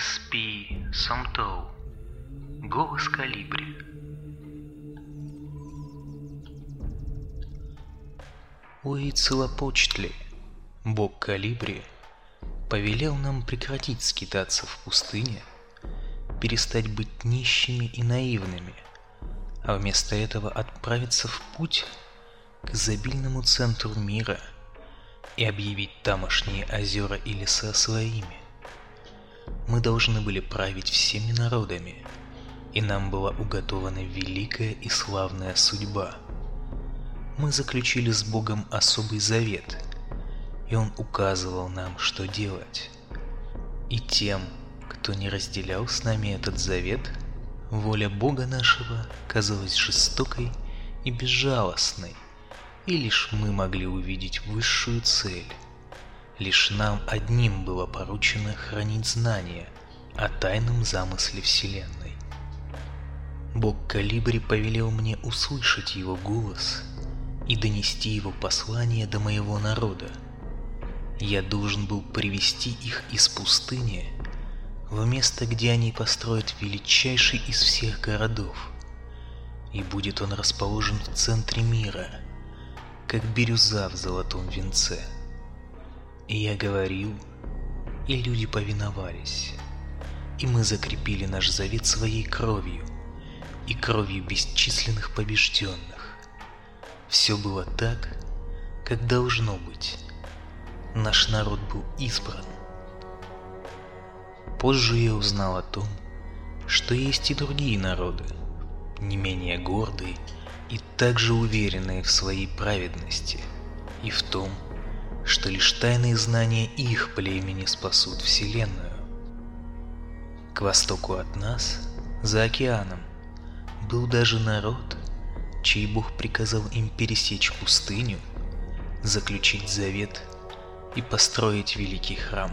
SP Сомтоу. Голос Калибри. Уицелопочтли, бог Калибри, повелел нам прекратить скитаться в пустыне, перестать быть нищими и наивными, а вместо этого отправиться в путь к изобильному центру мира и объявить тамошние озера и леса своими. Мы должны были править всеми народами, и нам была уготована великая и славная судьба. Мы заключили с Богом особый завет, и Он указывал нам, что делать. И тем, кто не разделял с нами этот завет, воля Бога нашего казалась жестокой и безжалостной, и лишь мы могли увидеть высшую цель. Лишь нам одним было поручено хранить знания о тайном замысле Вселенной. Бог Калибри повелел мне услышать его голос и донести его послание до моего народа. Я должен был привести их из пустыни в место, где они построят величайший из всех городов. И будет он расположен в центре мира, как бирюза в золотом венце. И я говорил, и люди повиновались. И мы закрепили наш завет своей кровью и кровью бесчисленных побежденных. Все было так, как должно быть. Наш народ был избран. Позже я узнал о том, что есть и другие народы, не менее гордые и также уверенные в своей праведности и в том, что лишь тайные знания их племени спасут Вселенную. К востоку от нас, за океаном, был даже народ, чей Бог приказал им пересечь пустыню, заключить завет и построить великий храм.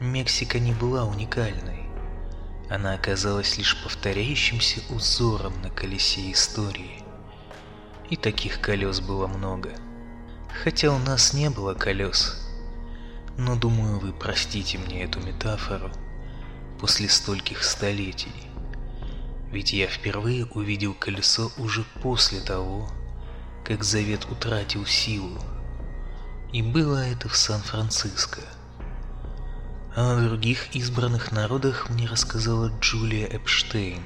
Мексика не была уникальной. Она оказалась лишь повторяющимся узором на колесе истории. И таких колес было много – хотя у нас не было колес. Но думаю, вы простите мне эту метафору после стольких столетий. Ведь я впервые увидел колесо уже после того, как завет утратил силу. И было это в Сан-Франциско. А о других избранных народах мне рассказала Джулия Эпштейн.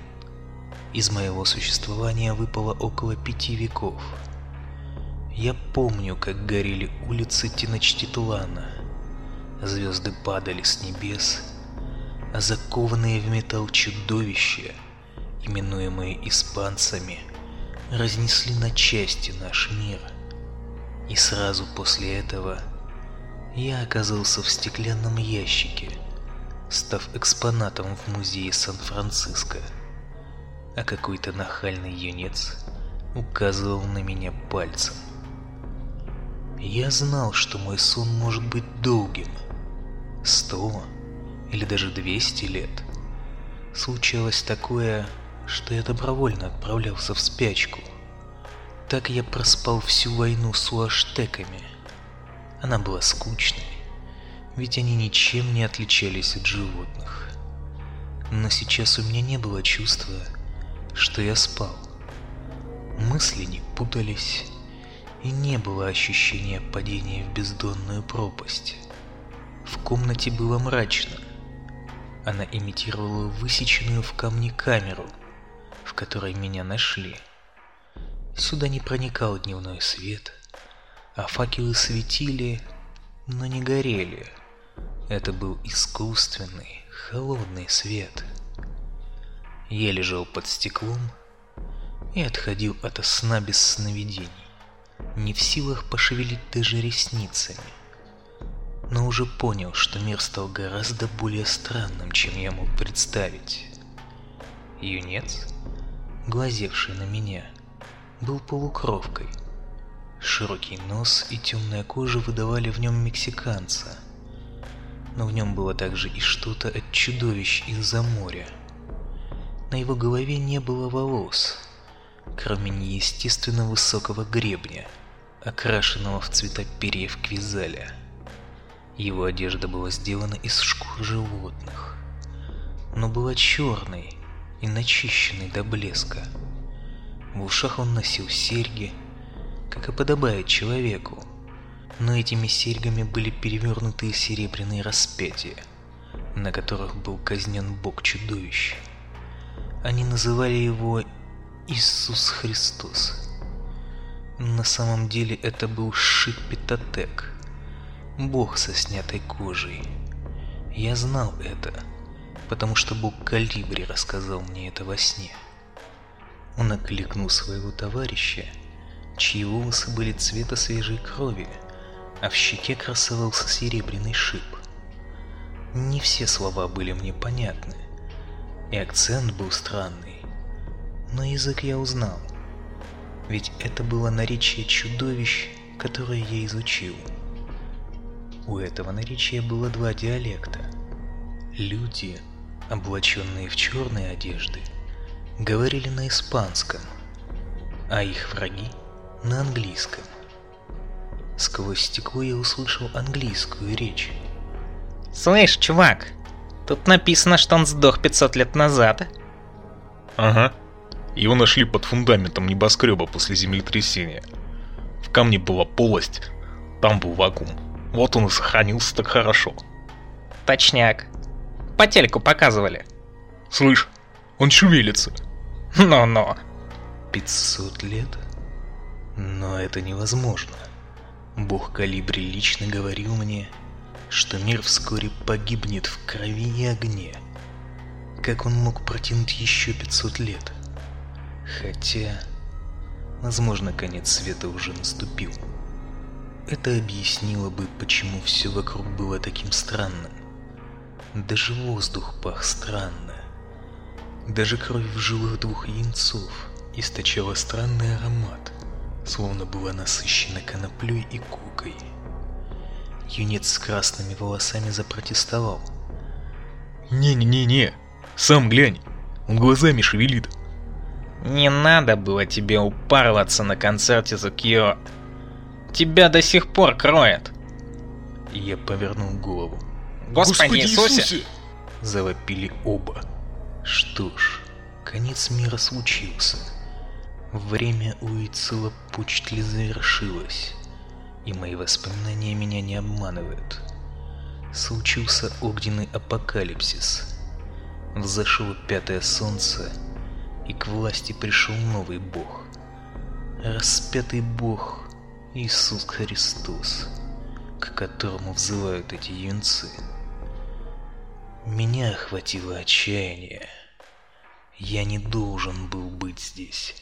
Из моего существования выпало около пяти веков – я помню, как горели улицы Теночтитуана. Звезды падали с небес, а закованные в металл чудовища, именуемые испанцами, разнесли на части наш мир. И сразу после этого я оказался в стеклянном ящике, став экспонатом в музее Сан-Франциско. А какой-то нахальный юнец указывал на меня пальцем. Я знал, что мой сон может быть долгим. Сто или даже двести лет. Случалось такое, что я добровольно отправлялся в спячку. Так я проспал всю войну с уаштеками. Она была скучной, ведь они ничем не отличались от животных. Но сейчас у меня не было чувства, что я спал. Мысли не путались, и не было ощущения падения в бездонную пропасть. В комнате было мрачно. Она имитировала высеченную в камне камеру, в которой меня нашли. Сюда не проникал дневной свет, а факелы светили, но не горели. Это был искусственный, холодный свет. Я лежал под стеклом и отходил от сна без сновидений не в силах пошевелить даже ресницами. Но уже понял, что мир стал гораздо более странным, чем я мог представить. Юнец, глазевший на меня, был полукровкой. Широкий нос и темная кожа выдавали в нем мексиканца. Но в нем было также и что-то от чудовищ из-за моря. На его голове не было волос, кроме неестественно высокого гребня – окрашенного в цвета перьев квизаля. Его одежда была сделана из шкур животных. но была черной и начищенной до блеска. В ушах он носил серьги, как и подобает человеку, но этими серьгами были перевернутые серебряные распятия, на которых был казнен бог чудовищ. Они называли его Иисус Христос. На самом деле это был Шипитотек, бог со снятой кожей. Я знал это, потому что бог Калибри рассказал мне это во сне. Он окликнул своего товарища, чьи волосы были цвета свежей крови, а в щеке красовался серебряный шип. Не все слова были мне понятны, и акцент был странный, но язык я узнал, ведь это было наречие чудовищ, которое я изучил. У этого наречия было два диалекта. Люди, облаченные в черные одежды, говорили на испанском, а их враги — на английском. Сквозь стекло я услышал английскую речь. «Слышь, чувак, тут написано, что он сдох 500 лет назад». «Ага. Его нашли под фундаментом небоскреба после землетрясения. В камне была полость, там был вакуум. Вот он и сохранился так хорошо». «Точняк. По телеку показывали». «Слышь, он шевелится». Но-но. 500 лет? Но это невозможно. Бог Калибри лично говорил мне, что мир вскоре погибнет в крови и огне. Как он мог протянуть еще 500 лет? Хотя, возможно, конец света уже наступил. Это объяснило бы, почему все вокруг было таким странным. Даже воздух пах странно. Даже кровь в жилах двух янцов источала странный аромат, словно была насыщена коноплей и кукой. Юнец с красными волосами запротестовал. «Не-не-не-не, сам глянь, он глазами шевелит». Не надо было тебе упарываться на концерте Зукио. Тебя до сих пор кроет. Я повернул голову. Господи, Господи Иисусе! Иисусе! Завопили оба. Что ж, конец мира случился. Время у Ицела Пучтли завершилось, и мои воспоминания меня не обманывают. Случился огненный апокалипсис. Взошло пятое солнце, и к власти пришел новый бог. Распятый бог Иисус Христос, к которому взывают эти юнцы. Меня охватило отчаяние. Я не должен был быть здесь.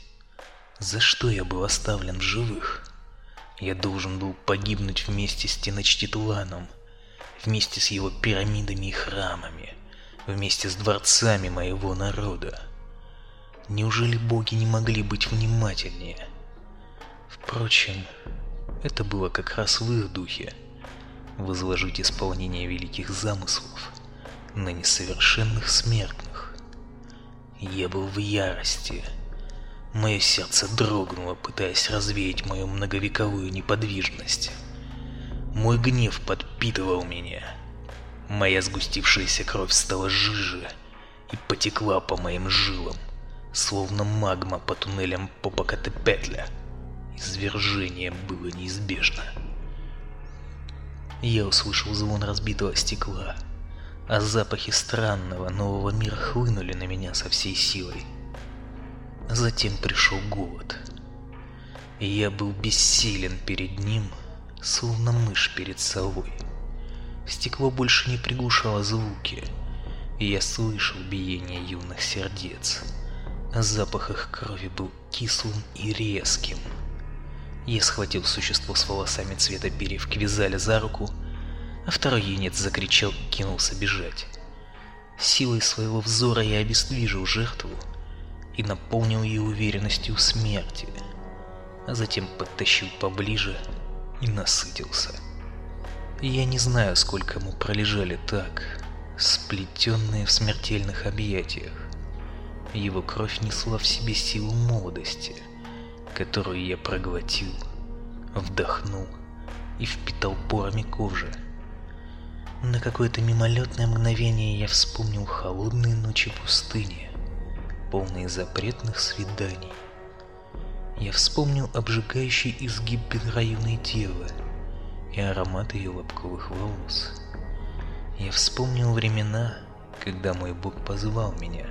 За что я был оставлен в живых? Я должен был погибнуть вместе с Теночтитланом, вместе с его пирамидами и храмами, вместе с дворцами моего народа. Неужели боги не могли быть внимательнее? Впрочем, это было как раз в их духе — возложить исполнение великих замыслов на несовершенных смертных. Я был в ярости. Мое сердце дрогнуло, пытаясь развеять мою многовековую неподвижность. Мой гнев подпитывал меня. Моя сгустившаяся кровь стала жиже и потекла по моим жилам, словно магма по туннелям Попокатепетля. Извержение было неизбежно. Я услышал звон разбитого стекла — а запахи странного нового мира хлынули на меня со всей силой. Затем пришел голод. И я был бессилен перед ним, словно мышь перед совой. Стекло больше не приглушало звуки, и я слышал биение юных сердец. А запах их крови был кислым и резким. Я схватил существо с волосами цвета перьев Квизаля за руку а второй юнец закричал и кинулся бежать. Силой своего взора я обездвижил жертву и наполнил ее уверенностью в смерти, а затем подтащил поближе и насытился. Я не знаю, сколько мы пролежали так, сплетенные в смертельных объятиях. Его кровь несла в себе силу молодости, которую я проглотил, вдохнул и впитал порами кожи. На какое-то мимолетное мгновение я вспомнил холодные ночи пустыни, полные запретных свиданий. Я вспомнил обжигающий изгиб бедраюной девы и аромат ее лобковых волос. Я вспомнил времена, когда мой Бог позвал меня,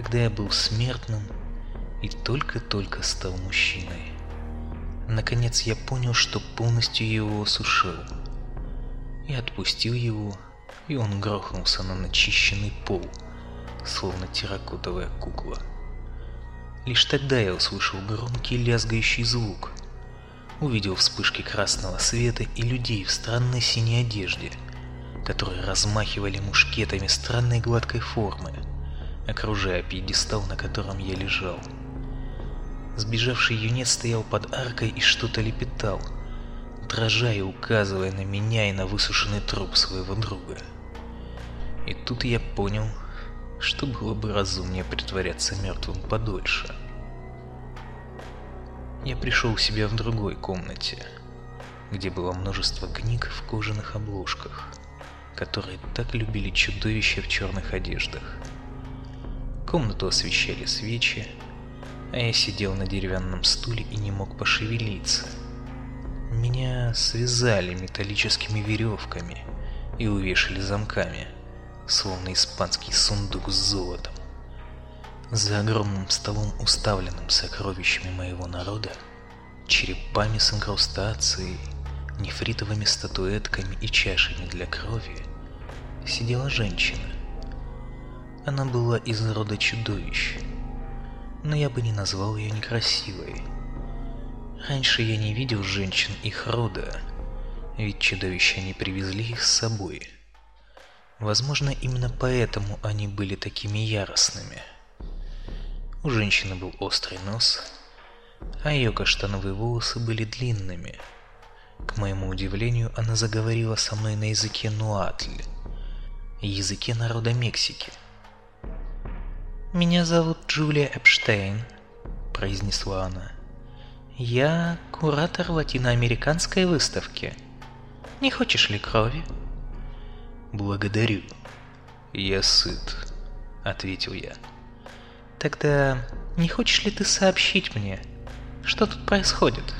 когда я был смертным и только-только стал мужчиной. Наконец я понял, что полностью его осушил. Я отпустил его, и он грохнулся на начищенный пол, словно терракотовая кукла. Лишь тогда я услышал громкий лязгающий звук, увидел вспышки красного света и людей в странной синей одежде, которые размахивали мушкетами странной гладкой формы, окружая пьедестал, на котором я лежал. Сбежавший юнец стоял под аркой и что-то лепетал, дрожа и указывая на меня и на высушенный труп своего друга. И тут я понял, что было бы разумнее притворяться мертвым подольше. Я пришел в себя в другой комнате, где было множество книг в кожаных обложках, которые так любили чудовища в черных одеждах. Комнату освещали свечи, а я сидел на деревянном стуле и не мог пошевелиться. Меня связали металлическими веревками и увешали замками, словно испанский сундук с золотом. За огромным столом, уставленным сокровищами моего народа, черепами с инкрустацией, нефритовыми статуэтками и чашами для крови, сидела женщина. Она была из рода чудовищ, но я бы не назвал ее некрасивой. Раньше я не видел женщин их рода, ведь чудовища не привезли их с собой. Возможно, именно поэтому они были такими яростными. У женщины был острый нос, а ее каштановые волосы были длинными. К моему удивлению, она заговорила со мной на языке нуатль, языке народа Мексики. «Меня зовут Джулия Эпштейн», — произнесла она. «Я куратор латиноамериканской выставки. Не хочешь ли крови?» «Благодарю. Я сыт», — ответил я. «Тогда не хочешь ли ты сообщить мне, что тут происходит?»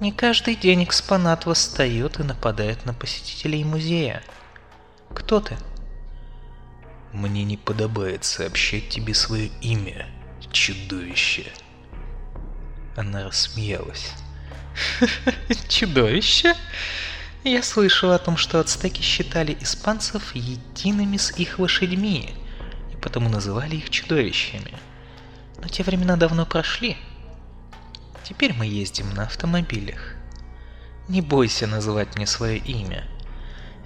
Не каждый день экспонат восстает и нападает на посетителей музея. Кто ты? Мне не подобает сообщать тебе свое имя, чудовище. Она рассмеялась. Чудовище? Я слышал о том, что ацтеки считали испанцев едиными с их лошадьми, и потому называли их чудовищами. Но те времена давно прошли. Теперь мы ездим на автомобилях. Не бойся называть мне свое имя.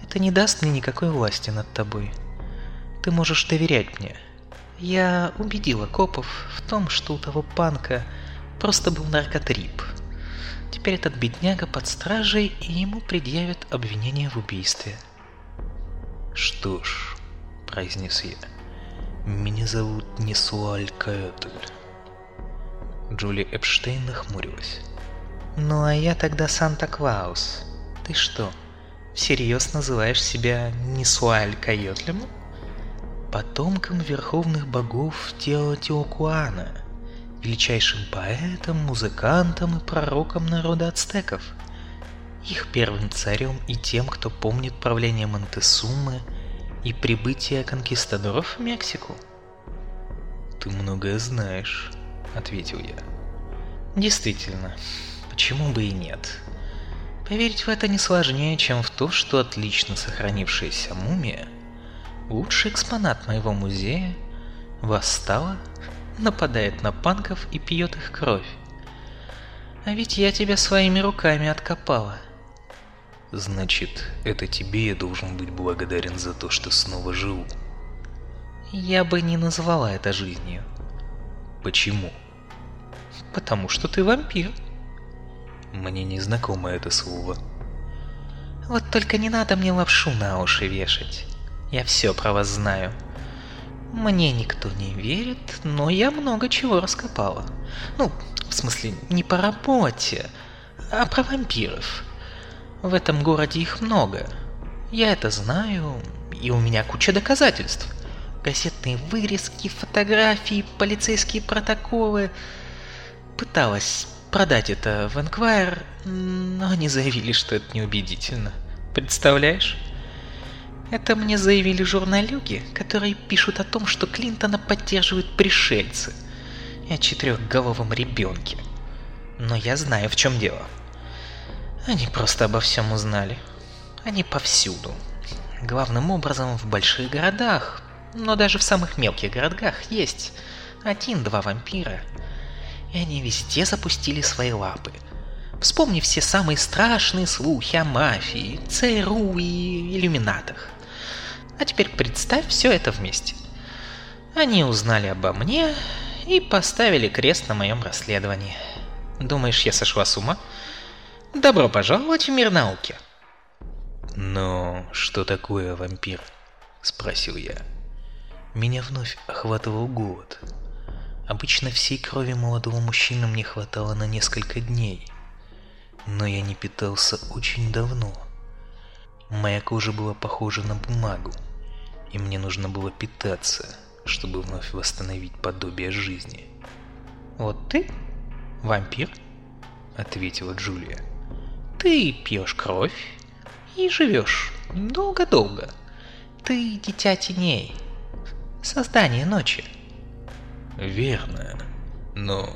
Это не даст мне никакой власти над тобой. Ты можешь доверять мне. Я убедила копов в том, что у того панка просто был наркотрип. Теперь этот бедняга под стражей, и ему предъявят обвинение в убийстве. Что ж, произнес я, меня зовут Несуаль Каэтль. Джули Эпштейн нахмурилась. Ну а я тогда Санта-Клаус. Ты что, всерьез называешь себя Несуаль Каэтлем? Потомком верховных богов Теотиокуана, величайшим поэтом, музыкантом и пророком народа ацтеков, их первым царем и тем, кто помнит правление Монтесумы и прибытие конкистадоров в Мексику. «Ты многое знаешь», — ответил я. «Действительно, почему бы и нет?» Поверить в это не сложнее, чем в то, что отлично сохранившаяся мумия — лучший экспонат моего музея, восстала, нападает на панков и пьет их кровь. А ведь я тебя своими руками откопала. Значит, это тебе я должен быть благодарен за то, что снова живу. Я бы не назвала это жизнью. Почему? Потому что ты вампир. Мне не знакомо это слово. Вот только не надо мне лапшу на уши вешать. Я все про вас знаю. Мне никто не верит, но я много чего раскопала. Ну, в смысле, не по работе, а про вампиров. В этом городе их много. Я это знаю, и у меня куча доказательств. Газетные вырезки, фотографии, полицейские протоколы. Пыталась продать это в Enquirer, но они заявили, что это неубедительно. Представляешь? Это мне заявили журналюги, которые пишут о том, что Клинтона поддерживают пришельцы и о четырехголовом ребенке. Но я знаю, в чем дело. Они просто обо всем узнали. Они повсюду. Главным образом в больших городах, но даже в самых мелких городках есть один-два вампира. И они везде запустили свои лапы. Вспомни все самые страшные слухи о мафии, ЦРУ и иллюминатах. А теперь представь все это вместе. Они узнали обо мне и поставили крест на моем расследовании. Думаешь, я сошла с ума? Добро пожаловать в мир науки. Но что такое вампир? Спросил я. Меня вновь охватывал голод. Обычно всей крови молодого мужчины мне хватало на несколько дней. Но я не питался очень давно. Моя кожа была похожа на бумагу, и мне нужно было питаться, чтобы вновь восстановить подобие жизни. «Вот ты вампир?» — ответила Джулия. «Ты пьешь кровь и живешь долго-долго. Ты дитя теней, создание ночи». «Верно, но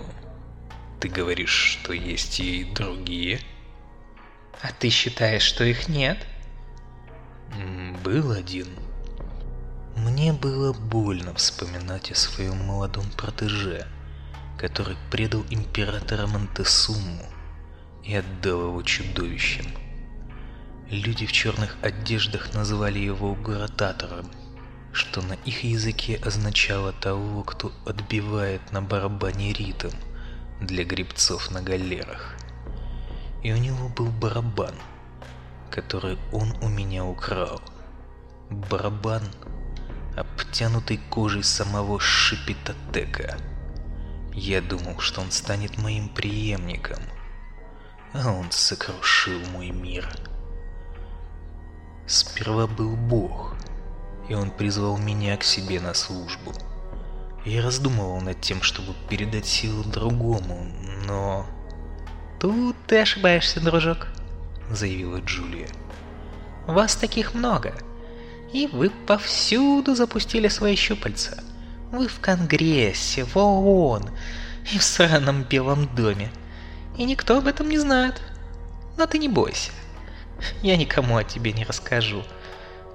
ты говоришь, что есть и другие?» «А ты считаешь, что их нет?» «Был один», мне было больно вспоминать о своем молодом протеже, который предал императора Монтесуму и отдал его чудовищем. Люди в черных одеждах называли его гурататором, что на их языке означало того, кто отбивает на барабане ритм для грибцов на галерах. И у него был барабан, который он у меня украл. Барабан — обтянутый кожей самого Шипитотека. Я думал, что он станет моим преемником, а он сокрушил мой мир. Сперва был Бог, и он призвал меня к себе на службу. Я раздумывал над тем, чтобы передать силу другому, но... «Тут ты ошибаешься, дружок», — заявила Джулия. «Вас таких много. И вы повсюду запустили свои щупальца. Вы в Конгрессе, в ООН и в сраном Белом доме. И никто об этом не знает. Но ты не бойся. Я никому о тебе не расскажу.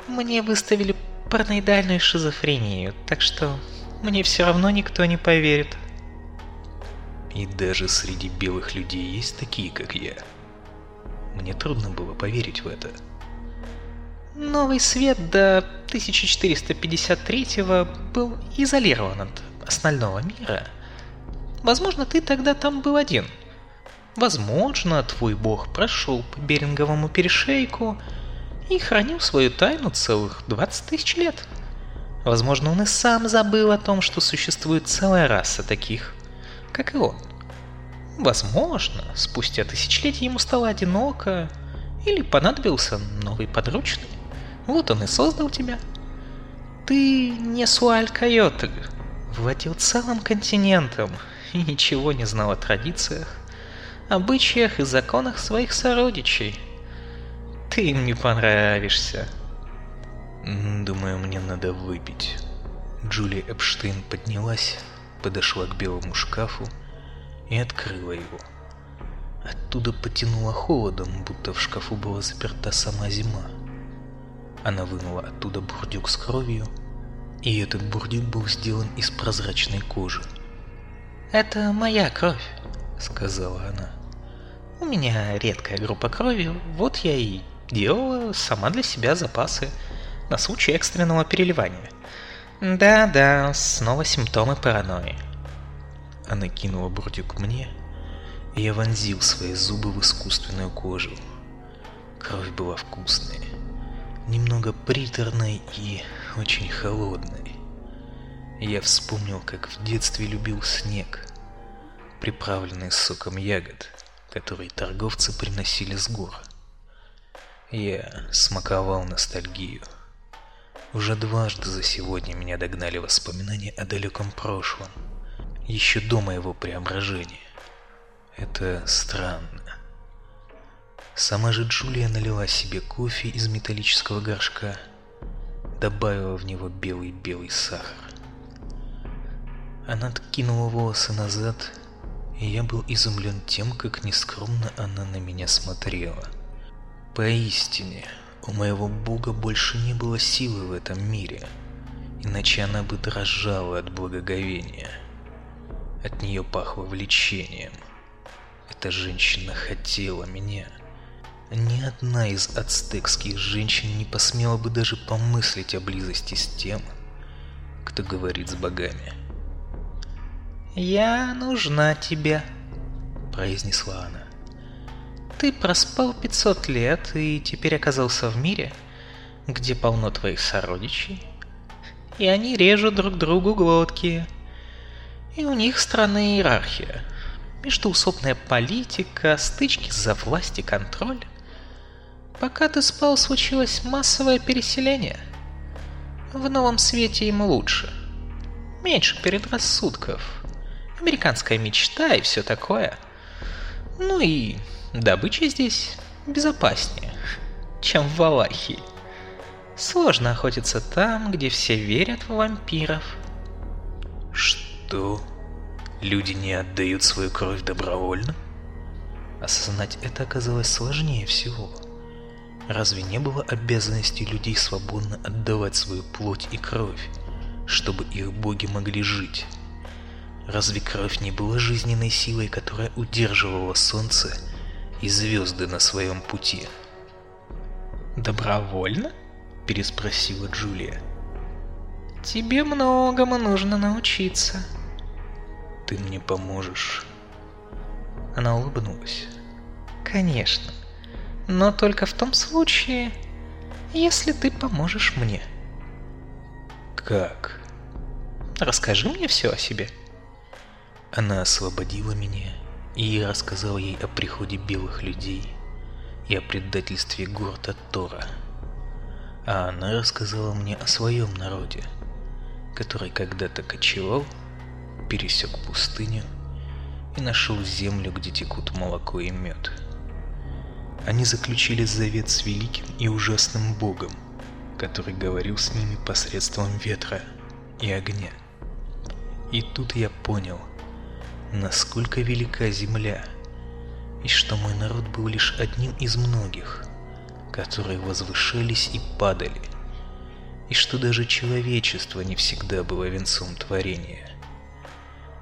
Мне выставили параноидальную шизофрению, так что мне все равно никто не поверит. И даже среди белых людей есть такие, как я. Мне трудно было поверить в это. Новый свет до 1453 был изолирован от остального мира. Возможно, ты тогда там был один. Возможно, твой бог прошел по Беринговому перешейку и хранил свою тайну целых 20 тысяч лет. Возможно, он и сам забыл о том, что существует целая раса таких, как и он. Возможно, спустя тысячелетия ему стало одиноко, или понадобился новый подручный. Вот он и создал тебя. Ты не Суаль-Койотль, владел целым континентом и ничего не знал о традициях, обычаях и законах своих сородичей. Ты им не понравишься. Думаю, мне надо выпить. Джулия Эпштейн поднялась, подошла к белому шкафу и открыла его. Оттуда потянуло холодом, будто в шкафу была заперта сама зима. Она вынула оттуда бурдюк с кровью, и этот бурдюк был сделан из прозрачной кожи. «Это моя кровь», — сказала она. «У меня редкая группа крови, вот я и делала сама для себя запасы на случай экстренного переливания. Да-да, снова симптомы паранойи». Она кинула бурдюк мне, и я вонзил свои зубы в искусственную кожу. Кровь была вкусная немного приторной и очень холодной. Я вспомнил, как в детстве любил снег, приправленный соком ягод, который торговцы приносили с гор. Я смаковал ностальгию. Уже дважды за сегодня меня догнали воспоминания о далеком прошлом, еще до моего преображения. Это странно. Сама же Джулия налила себе кофе из металлического горшка, добавила в него белый-белый сахар. Она откинула волосы назад, и я был изумлен тем, как нескромно она на меня смотрела. Поистине, у моего бога больше не было силы в этом мире, иначе она бы дрожала от благоговения. От нее пахло влечением. Эта женщина хотела меня. Ни одна из ацтекских женщин не посмела бы даже помыслить о близости с тем, кто говорит с богами. «Я нужна тебе», — произнесла она. «Ты проспал 500 лет и теперь оказался в мире, где полно твоих сородичей, и они режут друг другу глотки, и у них странная иерархия, междуусобная политика, стычки за власть и контроль. Пока ты спал, случилось массовое переселение. В новом свете им лучше. Меньше предрассудков. Американская мечта и все такое. Ну и добыча здесь безопаснее, чем в Валахии. Сложно охотиться там, где все верят в вампиров. Что? Люди не отдают свою кровь добровольно? Осознать это оказалось сложнее всего. Разве не было обязанности людей свободно отдавать свою плоть и кровь, чтобы их боги могли жить? Разве кровь не была жизненной силой, которая удерживала солнце и звезды на своем пути? «Добровольно?» – переспросила Джулия. «Тебе многому нужно научиться». «Ты мне поможешь?» Она улыбнулась. «Конечно но только в том случае, если ты поможешь мне. Как? Расскажи мне все о себе. Она освободила меня, и я рассказал ей о приходе белых людей и о предательстве Горта Тора. А она рассказала мне о своем народе, который когда-то кочевал, пересек пустыню и нашел землю, где текут молоко и мед. Они заключили завет с великим и ужасным Богом, который говорил с ними посредством ветра и огня. И тут я понял, насколько велика земля, и что мой народ был лишь одним из многих, которые возвышались и падали, и что даже человечество не всегда было венцом творения.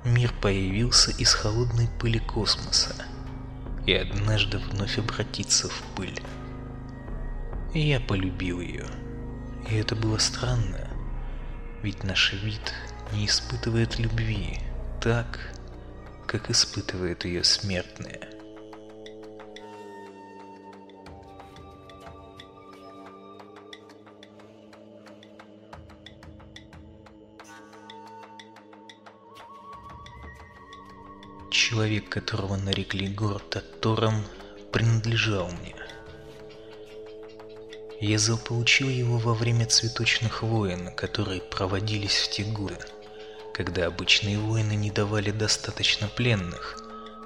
Мир появился из холодной пыли космоса, и однажды вновь обратиться в пыль. я полюбил ее. И это было странно, ведь наш вид не испытывает любви так, как испытывает ее смертная. Человек, которого нарекли город Тором, принадлежал мне. Я заполучил его во время цветочных войн, которые проводились в те годы, когда обычные воины не давали достаточно пленных,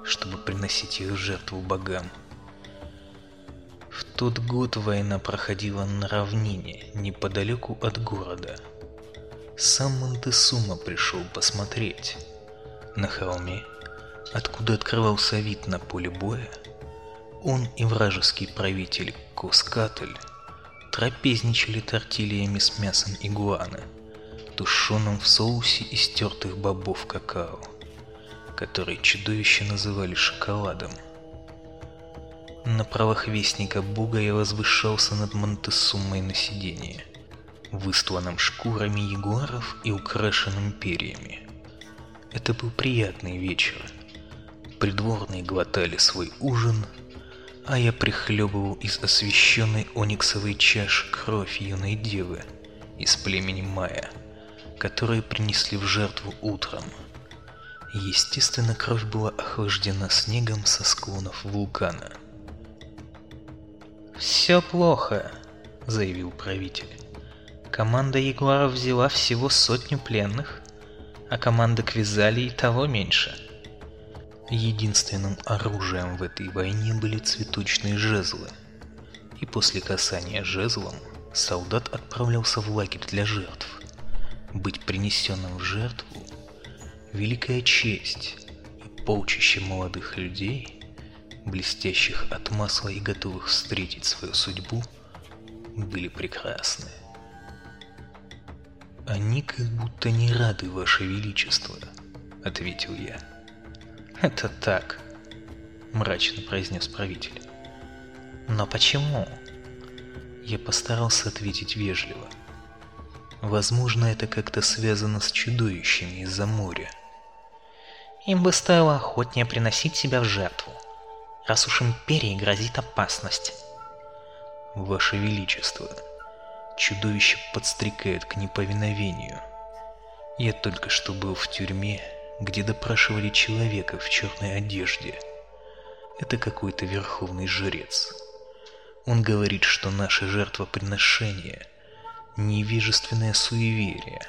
чтобы приносить их жертву богам. В тот год война проходила на равнине, неподалеку от города. Сам Монтесума пришел посмотреть. На холме откуда открывался вид на поле боя, он и вражеский правитель Коскатль трапезничали тортильями с мясом игуаны, тушеным в соусе из тертых бобов какао, который чудовище называли шоколадом. На правах вестника бога я возвышался над Монтесумой на сиденье, выстланным шкурами ягуаров и украшенным перьями. Это был приятный вечер, Придворные глотали свой ужин, а я прихлебывал из освещенной ониксовой чаши кровь юной девы из племени Майя, которую принесли в жертву утром. Естественно, кровь была охлаждена снегом со склонов вулкана. «Все плохо», — заявил правитель. Команда Ягуаров взяла всего сотню пленных, а команда Квизали и того меньше. Единственным оружием в этой войне были цветочные жезлы. И после касания жезлом солдат отправлялся в лагерь для жертв. Быть принесенным в жертву – великая честь, и полчище молодых людей, блестящих от масла и готовых встретить свою судьбу, были прекрасны. «Они как будто не рады, Ваше Величество», — ответил я. «Это так», — мрачно произнес правитель. «Но почему?» Я постарался ответить вежливо. Возможно, это как-то связано с чудовищами из-за моря. Им бы стоило охотнее приносить себя в жертву, раз уж империи грозит опасность. Ваше Величество, Чудовище подстрекает к неповиновению. Я только что был в тюрьме, где допрашивали человека в черной одежде. Это какой-то верховный жрец. Он говорит, что наше жертвоприношение – невежественное суеверие,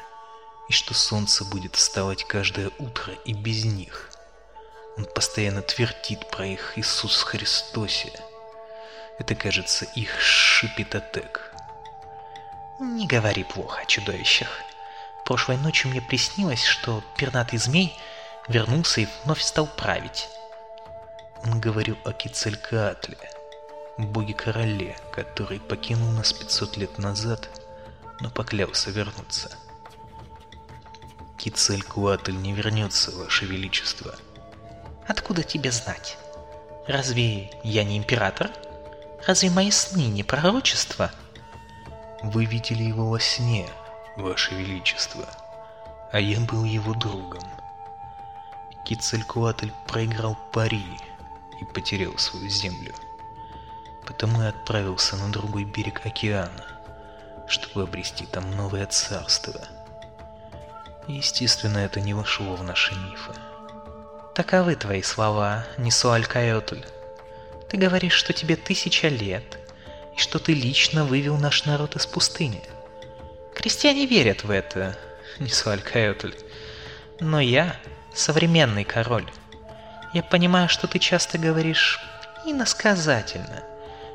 и что солнце будет вставать каждое утро и без них. Он постоянно твердит про их Иисус Христосе. Это, кажется, их шипитотек. Не говори плохо о чудовищах. Прошлой ночью мне приснилось, что пернатый змей вернулся и вновь стал править. Он говорил о Кицелькаатле, боге-короле, который покинул нас 500 лет назад, но поклялся вернуться. Кицелькуатль не вернется, Ваше Величество. Откуда тебе знать? Разве я не император? Разве мои сны не пророчества? — вы видели его во сне, Ваше Величество, а я был его другом. Кицелькуатль проиграл пари и потерял свою землю. Потому и отправился на другой берег океана, чтобы обрести там новое царство. Естественно, это не вошло в наши мифы. Таковы твои слова, Нисуалькаотль. Ты говоришь, что тебе тысяча лет, и что ты лично вывел наш народ из пустыни. Крестьяне верят в это, не Суалькаэтль. Но я современный король. Я понимаю, что ты часто говоришь иносказательно,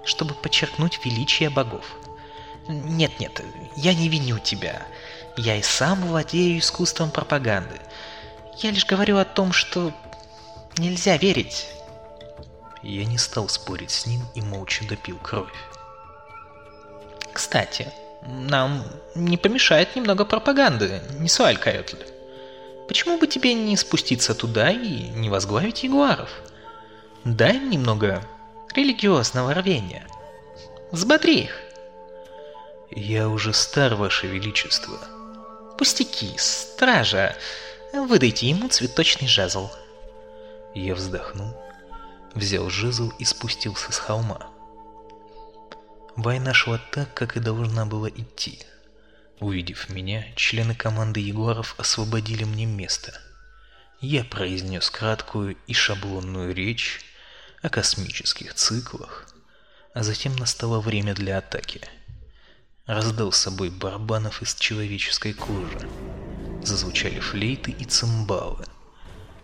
чтобы подчеркнуть величие богов. Нет-нет, я не виню тебя. Я и сам владею искусством пропаганды. Я лишь говорю о том, что нельзя верить. Я не стал спорить с ним и молча допил кровь. Кстати, нам не помешает немного пропаганды, не Суаль Кайотль. Почему бы тебе не спуститься туда и не возглавить ягуаров? Дай им немного религиозного рвения. Взбодри их. Я уже стар, Ваше Величество. Пустяки, стража. Выдайте ему цветочный жезл. Я вздохнул, взял жезл и спустился с холма. Война шла так, как и должна была идти. Увидев меня, члены команды Егоров освободили мне место. Я произнес краткую и шаблонную речь о космических циклах, а затем настало время для атаки. Раздался бой барабанов из человеческой кожи. Зазвучали флейты и цимбалы.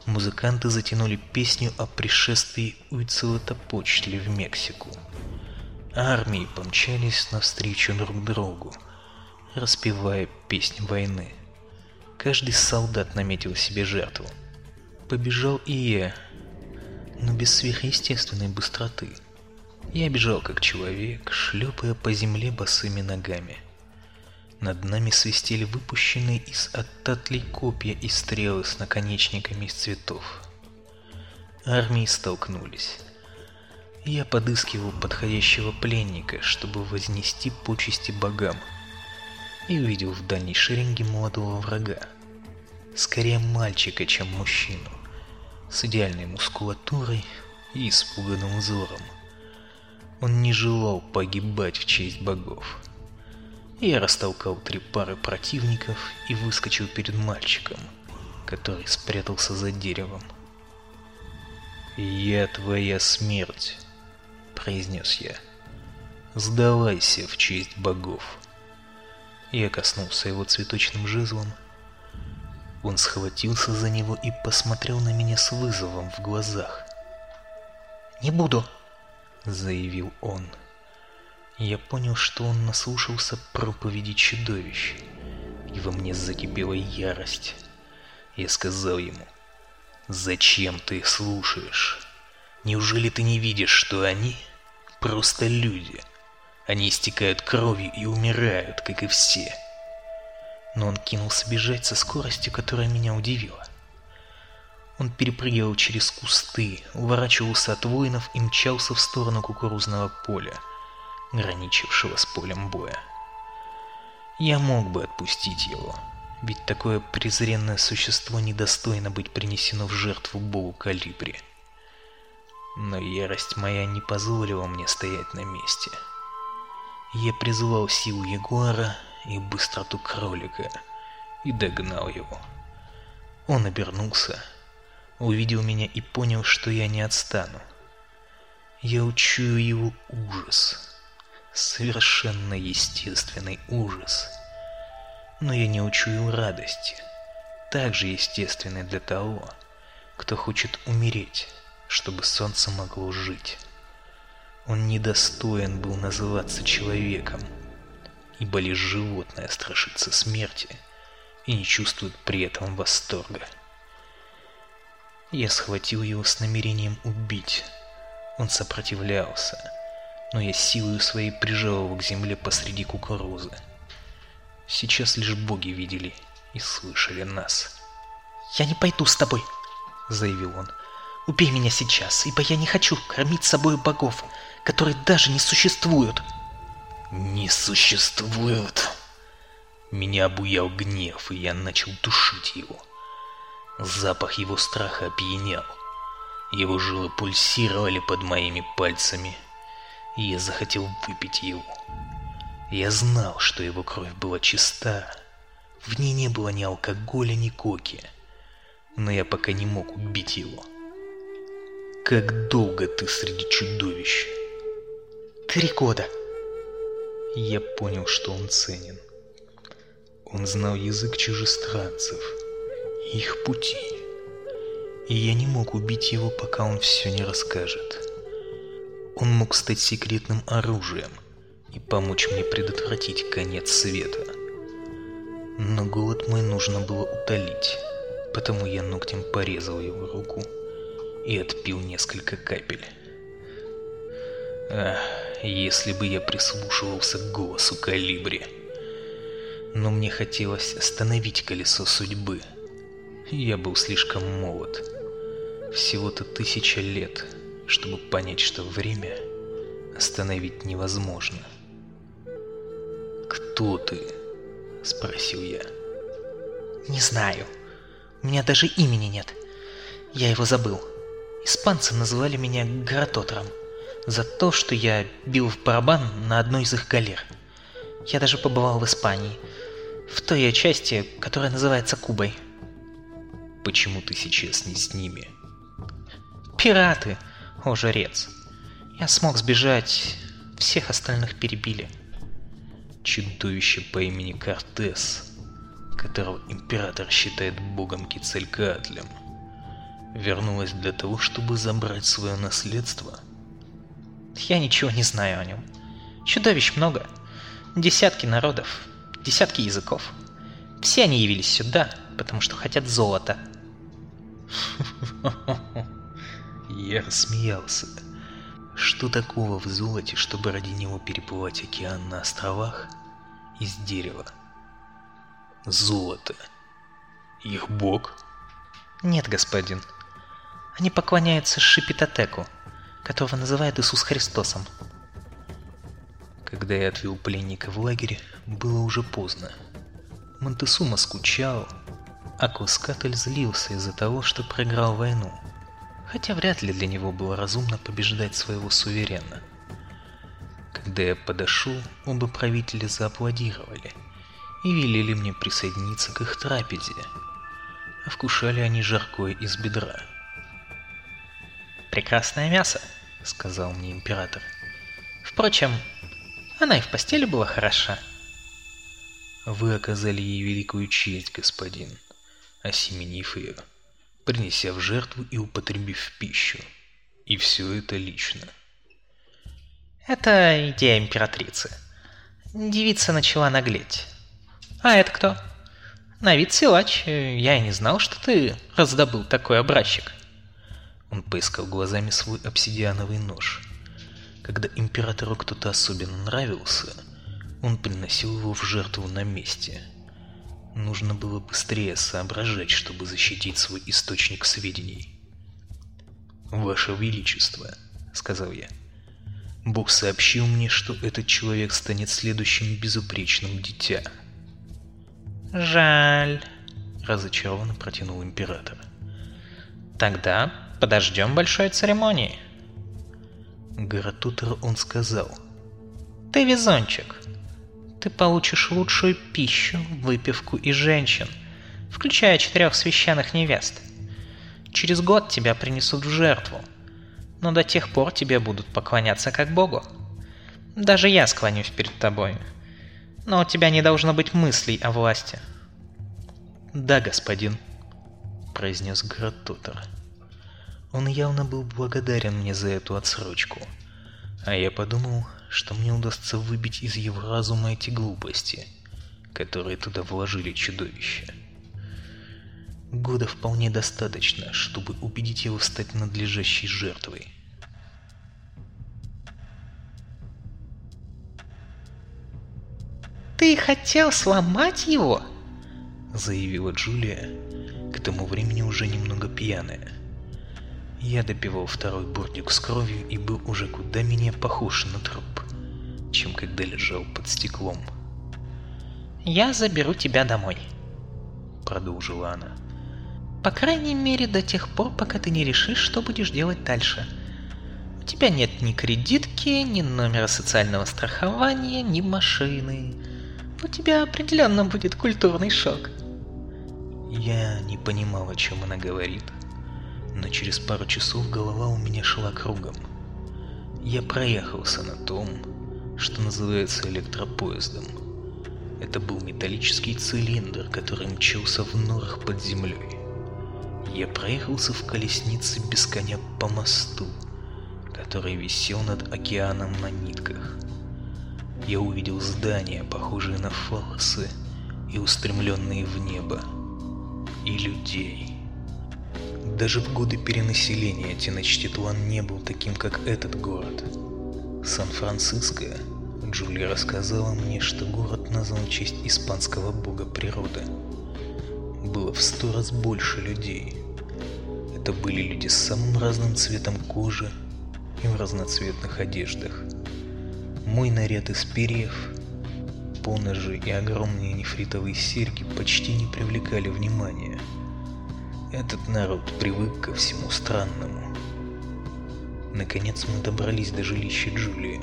Музыканты затянули песню о пришествии Уицелотопочтли в Мексику армии помчались навстречу друг другу, распевая песнь войны. Каждый солдат наметил себе жертву. Побежал и я, но без сверхъестественной быстроты. Я бежал как человек, шлепая по земле босыми ногами. Над нами свистели выпущенные из оттатлей копья и стрелы с наконечниками из цветов. Армии столкнулись. Я подыскивал подходящего пленника, чтобы вознести почести богам, и увидел в дальней шеренге молодого врага. Скорее мальчика, чем мужчину, с идеальной мускулатурой и испуганным взором. Он не желал погибать в честь богов. Я растолкал три пары противников и выскочил перед мальчиком, который спрятался за деревом. «Я твоя смерть», произнес я. Сдавайся в честь богов. Я коснулся его цветочным жезлом. Он схватился за него и посмотрел на меня с вызовом в глазах. «Не буду», — заявил он. Я понял, что он наслушался проповеди чудовищ, и во мне закипела ярость. Я сказал ему, «Зачем ты слушаешь? Неужели ты не видишь, что они просто люди?» Они истекают кровью и умирают, как и все. Но он кинулся бежать со скоростью, которая меня удивила. Он перепрыгивал через кусты, уворачивался от воинов и мчался в сторону кукурузного поля, граничившего с полем боя. Я мог бы отпустить его, ведь такое презренное существо недостойно быть принесено в жертву богу Калибри. Но ярость моя не позволила мне стоять на месте. — я призвал силу ягуара и быстроту кролика и догнал его. Он обернулся, увидел меня и понял, что я не отстану. Я учую его ужас, совершенно естественный ужас. Но я не учую радости, также естественной для того, кто хочет умереть, чтобы солнце могло жить. Он недостоин был называться человеком, ибо лишь животное страшится смерти и не чувствует при этом восторга. Я схватил его с намерением убить. Он сопротивлялся, но я силою своей прижал его к земле посреди кукурузы. Сейчас лишь боги видели и слышали нас. «Я не пойду с тобой», — заявил он. «Убей меня сейчас, ибо я не хочу кормить собой богов, которые даже не существуют. Не существуют. Меня обуял гнев, и я начал душить его. Запах его страха опьянял. Его жилы пульсировали под моими пальцами, и я захотел выпить его. Я знал, что его кровь была чиста. В ней не было ни алкоголя, ни коки. Но я пока не мог убить его. Как долго ты среди чудовищ? Три года. Я понял, что он ценен. Он знал язык чужестранцев, их пути. И я не мог убить его, пока он все не расскажет. Он мог стать секретным оружием и помочь мне предотвратить конец света. Но голод мой нужно было утолить, потому я ногтем порезал его руку и отпил несколько капель. Ах, если бы я прислушивался к голосу Калибри. Но мне хотелось остановить колесо судьбы. Я был слишком молод. Всего-то тысяча лет, чтобы понять, что время остановить невозможно. «Кто ты?» — спросил я. «Не знаю. У меня даже имени нет. Я его забыл. Испанцы называли меня Гратотром за то, что я бил в барабан на одной из их галер. Я даже побывал в Испании, в той части, которая называется Кубой. Почему ты сейчас не с ними? Пираты, о жрец. Я смог сбежать, всех остальных перебили. Чудовище по имени Кортес, которого император считает богом Кицелькаатлем, вернулась для того, чтобы забрать свое наследство – я ничего не знаю о нем. Чудовищ много. Десятки народов, десятки языков. Все они явились сюда, потому что хотят золота. Я рассмеялся. Что такого в золоте, чтобы ради него переплывать океан на островах из дерева? Золото. Их бог? Нет, господин. Они поклоняются Шипитотеку, которого называют Иисус Христосом. Когда я отвел пленника в лагерь, было уже поздно. Монтесума скучал, а Кускатель злился из-за того, что проиграл войну, хотя вряд ли для него было разумно побеждать своего суверена. Когда я подошел, оба правителя зааплодировали и велели мне присоединиться к их трапезе, а вкушали они жаркое из бедра. «Прекрасное мясо!» — сказал мне император. «Впрочем, Она и в постели была хороша. Вы оказали ей великую честь, господин, осеменив ее, принеся в жертву и употребив пищу. И все это лично. Это идея императрицы. Девица начала наглеть. А это кто? На вид силач. Я и не знал, что ты раздобыл такой образчик. Он поискал глазами свой обсидиановый нож. Когда императору кто-то особенно нравился, он приносил его в жертву на месте. Нужно было быстрее соображать, чтобы защитить свой источник сведений. «Ваше Величество», — сказал я, — «Бог сообщил мне, что этот человек станет следующим безупречным дитя». «Жаль», — разочарованно протянул император. «Тогда подождем большой церемонии». Гаратутер он сказал. «Ты везунчик. Ты получишь лучшую пищу, выпивку и женщин, включая четырех священных невест. Через год тебя принесут в жертву, но до тех пор тебе будут поклоняться как Богу. Даже я склонюсь перед тобой, но у тебя не должно быть мыслей о власти». «Да, господин», — произнес Гратутер. Он явно был благодарен мне за эту отсрочку. А я подумал, что мне удастся выбить из его разума эти глупости, которые туда вложили чудовище. Года вполне достаточно, чтобы убедить его стать надлежащей жертвой. «Ты хотел сломать его?» заявила Джулия, к тому времени уже немного пьяная. Я допивал второй бурдик с кровью и был уже куда менее похож на труп, чем когда лежал под стеклом. «Я заберу тебя домой», — продолжила она. «По крайней мере, до тех пор, пока ты не решишь, что будешь делать дальше. У тебя нет ни кредитки, ни номера социального страхования, ни машины. У тебя определенно будет культурный шок». Я не понимал, о чем она говорит но через пару часов голова у меня шла кругом. Я проехался на том, что называется электропоездом. Это был металлический цилиндр, который мчался в норах под землей. Я проехался в колеснице без коня по мосту, который висел над океаном на нитках. Я увидел здания, похожие на фалосы и устремленные в небо, и людей. Даже в годы перенаселения Теночтитлан не был таким, как этот город. Сан-Франциско, Джулия рассказала мне, что город назван в честь испанского бога природы. Было в сто раз больше людей. Это были люди с самым разным цветом кожи и в разноцветных одеждах. Мой наряд из перьев, поножи и огромные нефритовые серьги почти не привлекали внимания – этот народ привык ко всему странному. Наконец мы добрались до жилища Джулии.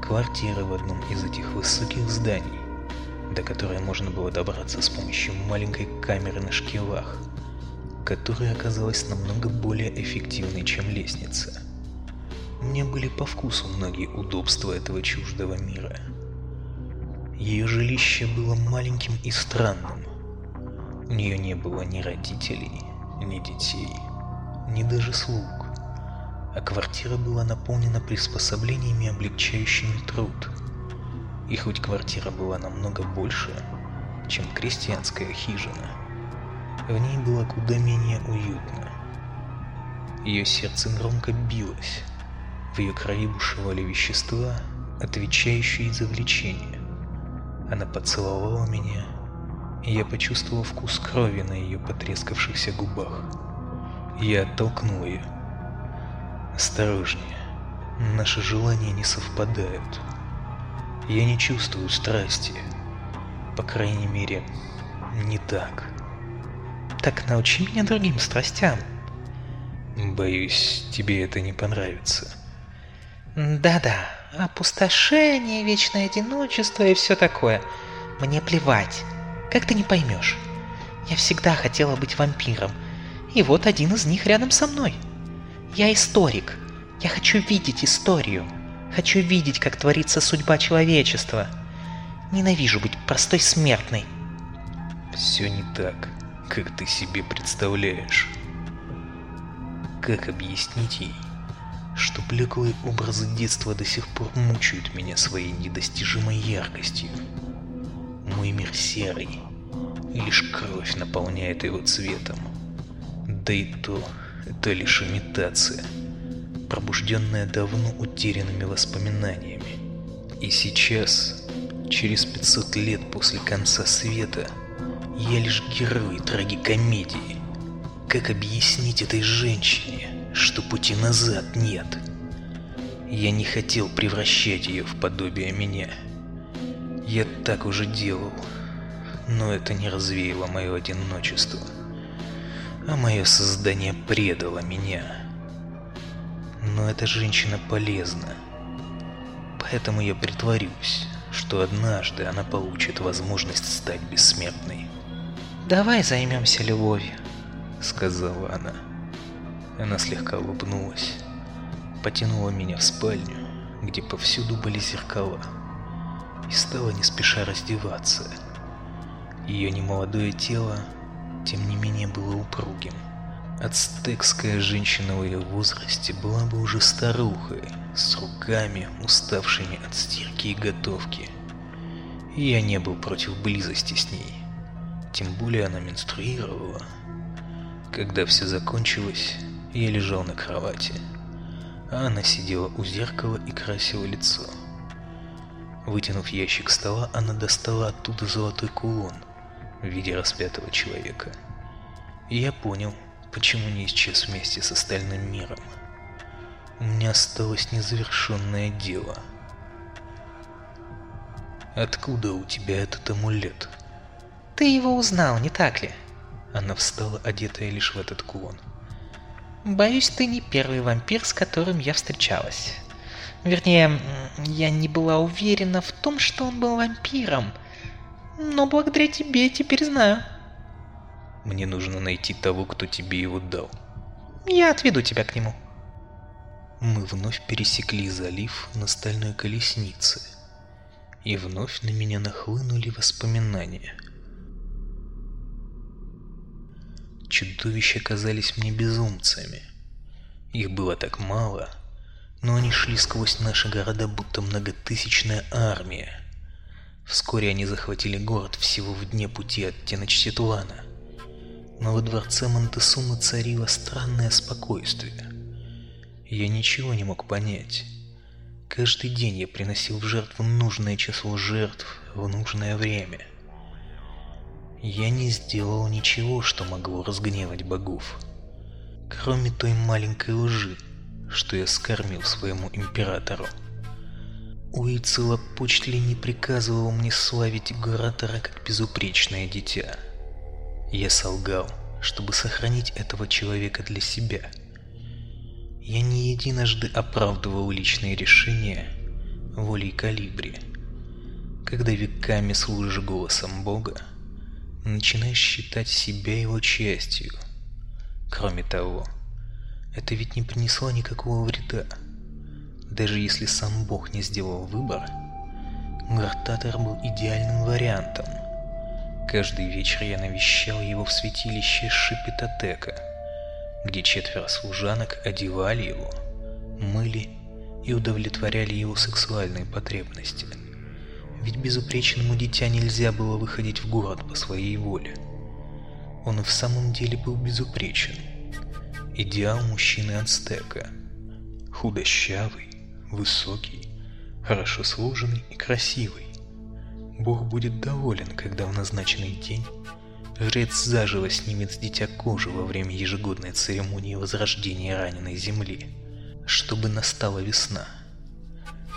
Квартира в одном из этих высоких зданий, до которой можно было добраться с помощью маленькой камеры на шкивах, которая оказалась намного более эффективной, чем лестница. Мне были по вкусу многие удобства этого чуждого мира. Ее жилище было маленьким и странным, у нее не было ни родителей, ни детей, ни даже слуг. А квартира была наполнена приспособлениями, облегчающими труд. И хоть квартира была намного больше, чем крестьянская хижина, в ней было куда менее уютно. Ее сердце громко билось, в ее крови бушевали вещества, отвечающие за влечение. Она поцеловала меня и я почувствовал вкус крови на ее потрескавшихся губах. Я оттолкнул ее. Осторожнее. Наши желания не совпадают. Я не чувствую страсти. По крайней мере, не так. Так научи меня другим страстям. Боюсь, тебе это не понравится. Да-да, опустошение, вечное одиночество и все такое. Мне плевать. Как ты не поймешь? Я всегда хотела быть вампиром, и вот один из них рядом со мной. Я историк. Я хочу видеть историю. Хочу видеть, как творится судьба человечества. Ненавижу быть простой смертной. Все не так, как ты себе представляешь. Как объяснить ей, что блеклые образы детства до сих пор мучают меня своей недостижимой яркостью? Мой мир серый, лишь кровь наполняет его цветом. Да и то, это лишь имитация, пробужденная давно утерянными воспоминаниями. И сейчас, через 500 лет после конца света, я лишь герой трагикомедии. Как объяснить этой женщине, что пути назад нет? Я не хотел превращать ее в подобие меня. Я так уже делал, но это не развеяло мое одиночество а мое создание предало меня. Но эта женщина полезна, поэтому я притворюсь, что однажды она получит возможность стать бессмертной. «Давай займемся любовью», — сказала она. Она слегка улыбнулась, потянула меня в спальню, где повсюду были зеркала, и стала не спеша раздеваться. Ее немолодое тело тем не менее было упругим. Ацтекская женщина в ее возрасте была бы уже старухой, с руками, уставшими от стирки и готовки. И я не был против близости с ней. Тем более она менструировала. Когда все закончилось, я лежал на кровати, а она сидела у зеркала и красила лицо. Вытянув ящик стола, она достала оттуда золотой кулон – в виде распятого человека. И я понял, почему не исчез вместе с остальным миром. У меня осталось незавершенное дело. Откуда у тебя этот амулет? Ты его узнал, не так ли? Она встала, одетая лишь в этот кулон. Боюсь, ты не первый вампир, с которым я встречалась. Вернее, я не была уверена в том, что он был вампиром – но благодаря тебе теперь знаю. Мне нужно найти того, кто тебе его дал. Я отведу тебя к нему. Мы вновь пересекли залив на стальной колеснице, и вновь на меня нахлынули воспоминания. Чудовища казались мне безумцами. Их было так мало, но они шли сквозь наши города, будто многотысячная армия. Вскоре они захватили город всего в дне пути от Теночтитуана. Но во дворце Монтесумы царило странное спокойствие. Я ничего не мог понять. Каждый день я приносил в жертву нужное число жертв в нужное время. Я не сделал ничего, что могло разгневать богов. Кроме той маленькой лжи, что я скормил своему императору. Уицелопочтли не приказывал мне славить Горатора как безупречное дитя. Я солгал, чтобы сохранить этого человека для себя. Я не единожды оправдывал личные решения волей Калибри. Когда веками служишь голосом Бога, начинаешь считать себя его частью. Кроме того, это ведь не принесло никакого вреда. Даже если сам Бог не сделал выбор, Гартатор был идеальным вариантом. Каждый вечер я навещал его в святилище Шипитотека, где четверо служанок одевали его, мыли и удовлетворяли его сексуальные потребности. Ведь безупречному дитя нельзя было выходить в город по своей воле. Он и в самом деле был безупречен. Идеал мужчины Ацтека. Худощавый, высокий, хорошо сложенный и красивый. Бог будет доволен, когда в назначенный день жрец заживо снимет с дитя кожу во время ежегодной церемонии возрождения раненой земли, чтобы настала весна.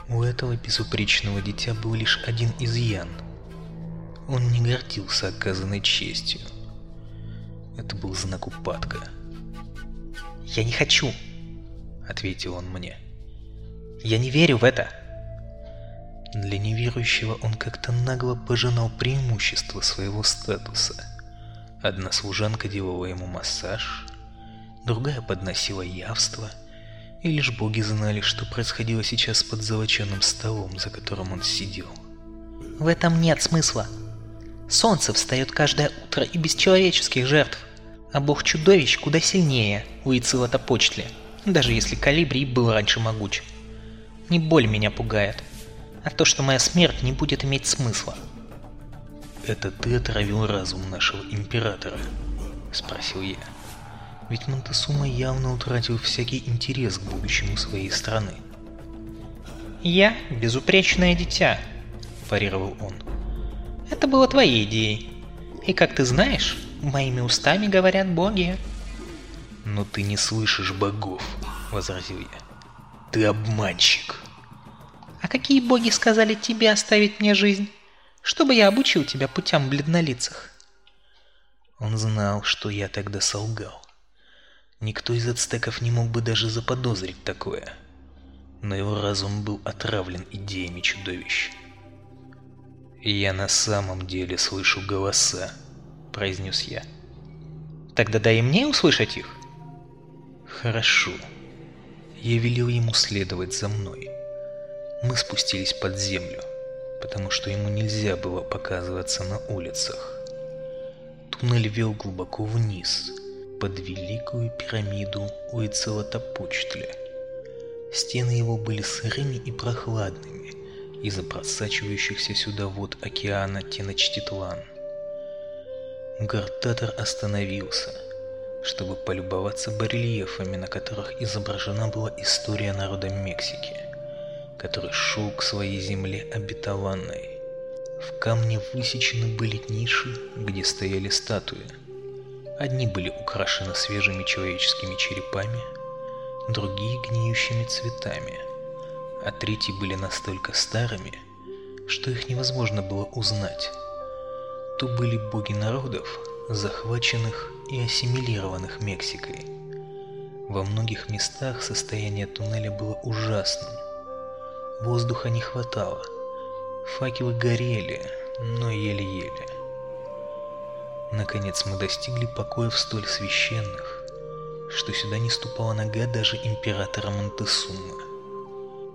У этого безупречного дитя был лишь один изъян. Он не гордился оказанной честью. Это был знак упадка. «Я не хочу!» — ответил он мне. Я не верю в это. Для неверующего он как-то нагло пожинал преимущество своего статуса. Одна служанка делала ему массаж, другая подносила явство, И лишь боги знали, что происходило сейчас под золоченым столом, за которым он сидел. В этом нет смысла. Солнце встает каждое утро и без человеческих жертв. А бог-чудовищ куда сильнее Уицилотопочтли, даже если Калибрий был раньше могуч. Не боль меня пугает, а то, что моя смерть не будет иметь смысла. «Это ты отравил разум нашего императора?» — спросил я. Ведь Монтесума явно утратил всякий интерес к будущему своей страны. «Я — безупречное дитя», — парировал он. «Это было твоей идеей. И как ты знаешь, моими устами говорят боги». «Но ты не слышишь богов», — возразил я. «Ты обманщик». «А какие боги сказали тебе оставить мне жизнь? Чтобы я обучил тебя путям бледнолицах?» Он знал, что я тогда солгал. Никто из ацтеков не мог бы даже заподозрить такое. Но его разум был отравлен идеями чудовищ. «Я на самом деле слышу голоса», — произнес я. «Тогда дай мне услышать их». «Хорошо». Я велел ему следовать за мной. Мы спустились под землю, потому что ему нельзя было показываться на улицах. Туннель вел глубоко вниз — под великую пирамиду Уицелотопочтли. Стены его были сырыми и прохладными из-за просачивающихся сюда вод океана Теночтитлан. Гартатор остановился, чтобы полюбоваться барельефами, на которых изображена была история народа Мексики, который шел к своей земле обетованной. В камне высечены были ниши, где стояли статуи – Одни были украшены свежими человеческими черепами, другие гниющими цветами, а третьи были настолько старыми, что их невозможно было узнать. То были боги народов, захваченных и ассимилированных Мексикой. Во многих местах состояние туннеля было ужасным. Воздуха не хватало. Факелы горели, но еле-еле. Наконец мы достигли покоев столь священных, что сюда не ступала нога даже императора Монтесумы.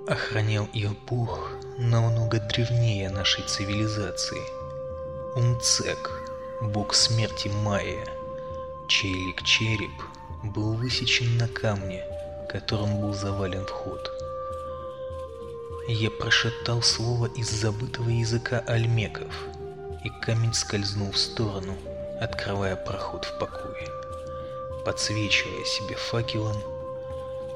Охранял их бог намного древнее нашей цивилизации. Умцек, бог смерти Майя, чей лик череп был высечен на камне, которым был завален вход. Я прошептал слово из забытого языка альмеков, и камень скользнул в сторону – открывая проход в покое. Подсвечивая себе факелом,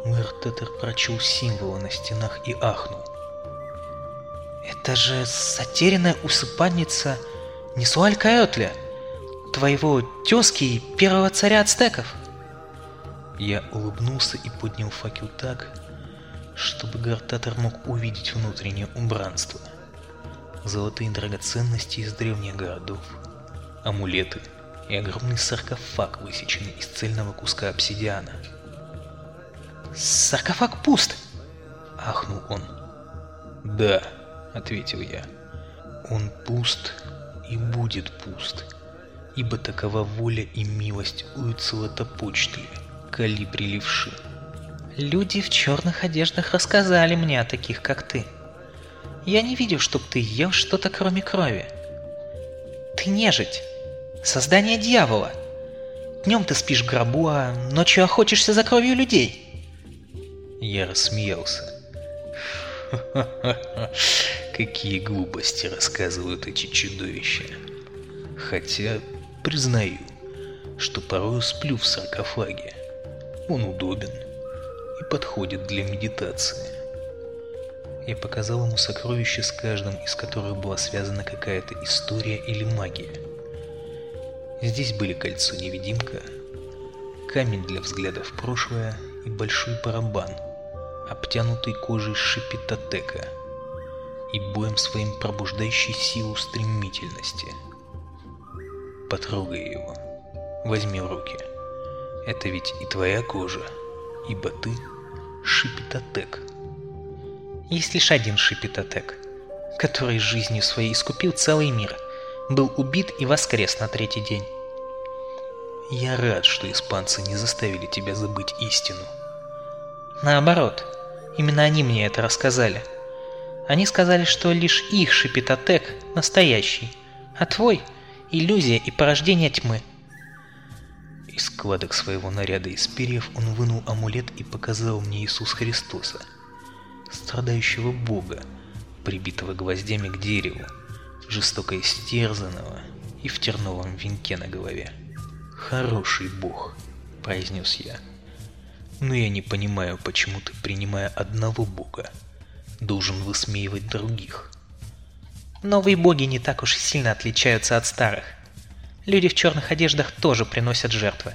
мэр Тетер прочел символы на стенах и ахнул. «Это же затерянная усыпальница Несуаль-Каотля, твоего тезки и первого царя ацтеков!» Я улыбнулся и поднял факел так, чтобы Гартатор мог увидеть внутреннее убранство. Золотые драгоценности из древних городов, амулеты и огромный саркофаг, высеченный из цельного куска обсидиана. «Саркофаг пуст!» — ахнул он. «Да», — ответил я, — «он пуст и будет пуст, ибо такова воля и милость Уицелотопочтли, калибри левши». «Люди в черных одеждах рассказали мне о таких, как ты. Я не видел, чтоб ты ел что-то кроме крови. Ты нежить!» Создание дьявола. Днем ты спишь в гробу, а ночью охотишься за кровью людей. Я рассмеялся. Какие глупости рассказывают эти чудовища. Хотя, признаю, что порой сплю в саркофаге. Он удобен и подходит для медитации. Я показал ему сокровища, с каждым из которых была связана какая-то история или магия. Здесь были кольцо-невидимка, камень для взгляда в прошлое и большой барабан, обтянутый кожей шипитотека и боем своим пробуждающий силу стремительности. Потрогай его, возьми в руки. Это ведь и твоя кожа, ибо ты шипитотек. Есть лишь один шипитотек, который жизнью своей искупил целый мир – был убит и воскрес на третий день. Я рад, что испанцы не заставили тебя забыть истину. Наоборот, именно они мне это рассказали. Они сказали, что лишь их шипитотек настоящий, а твой — иллюзия и порождение тьмы. Из складок своего наряда из перьев он вынул амулет и показал мне Иисус Христоса, страдающего Бога, прибитого гвоздями к дереву, жестоко истерзанного и в терновом венке на голове. «Хороший Бог», — произнес я. «Но я не понимаю, почему ты, принимая одного Бога, должен высмеивать других». Новые боги не так уж сильно отличаются от старых. Люди в черных одеждах тоже приносят жертвы.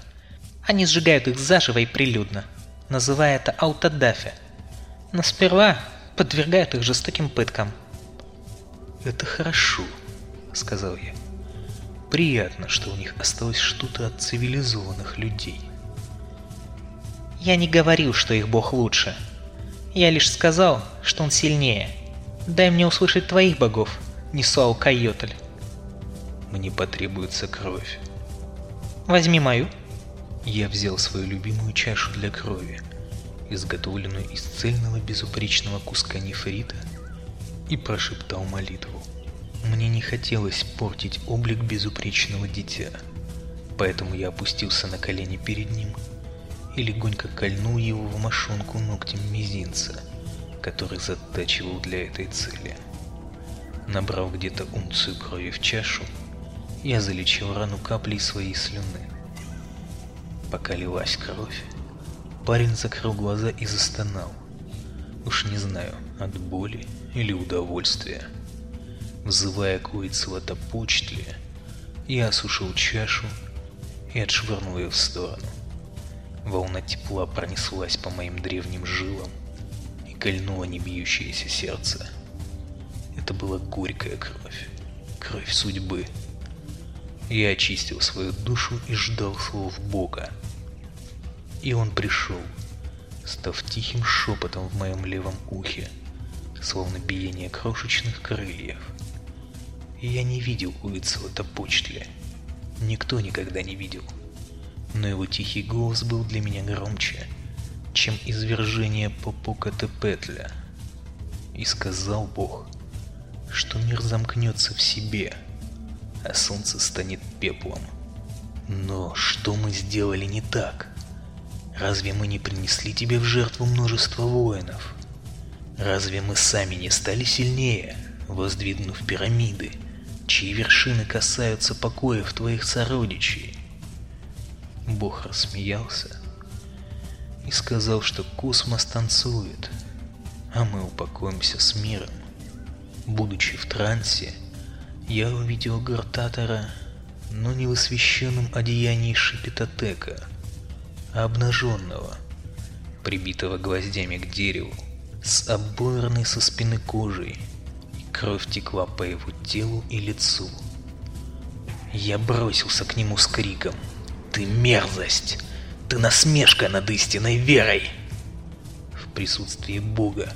Они сжигают их заживо и прилюдно, называя это аутодафе. Но сперва подвергают их жестоким пыткам. «Это хорошо», — сказал я. «Приятно, что у них осталось что-то от цивилизованных людей». Я не говорил, что их бог лучше. Я лишь сказал, что он сильнее. Дай мне услышать твоих богов, Нисуау Кайотль. Мне потребуется кровь. Возьми мою. Я взял свою любимую чашу для крови изготовленную из цельного безупречного куска нефрита, и прошептал молитву. Мне не хотелось портить облик безупречного дитя, поэтому я опустился на колени перед ним и легонько кольнул его в мошонку ногтем мизинца, который затачивал для этой цели. Набрав где-то унцию крови в чашу, я залечил рану каплей своей слюны. Пока лилась кровь, Парень закрыл глаза и застонал. Уж не знаю, от боли или удовольствия. Взывая к Уицелотопочтле, я осушил чашу и отшвырнул ее в сторону. Волна тепла пронеслась по моим древним жилам и кольнула небьющееся сердце. Это была горькая кровь, кровь судьбы. Я очистил свою душу и ждал слов Бога. И он пришел, став тихим шепотом в моем левом ухе, словно биение крошечных крыльев. Я не видел Уицелота Почтля. Никто никогда не видел. Но его тихий голос был для меня громче, чем извержение Попока Тепетля. И сказал Бог, что мир замкнется в себе, а солнце станет пеплом. Но что мы сделали не так? Разве мы не принесли тебе в жертву множество воинов? Разве мы сами не стали сильнее, воздвигнув пирамиды, чьи вершины касаются покоев твоих сородичей? Бог рассмеялся и сказал, что космос танцует, а мы упокоимся с миром. Будучи в трансе, я увидел Гортатора, но не в освященном одеянии Шипитотека — обнаженного, прибитого гвоздями к дереву, с оборной со спины кожей, и кровь текла по его телу и лицу. Я бросился к нему с криком «Ты мерзость! Ты насмешка над истинной верой!» В присутствии Бога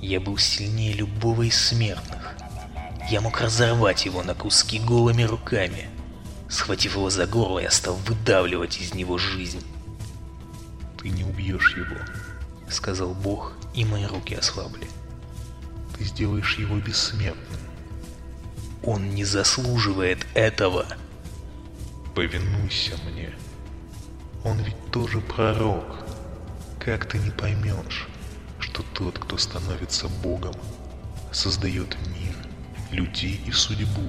я был сильнее любого из смертных. Я мог разорвать его на куски голыми руками. Схватив его за горло, я стал выдавливать из него жизнь. Ты не убьешь его, сказал Бог, и мои руки ослабли. Ты сделаешь его бессмертным. Он не заслуживает этого. Повинуйся мне. Он ведь тоже пророк. Как ты не поймешь, что тот, кто становится Богом, создает мир, людей и судьбу,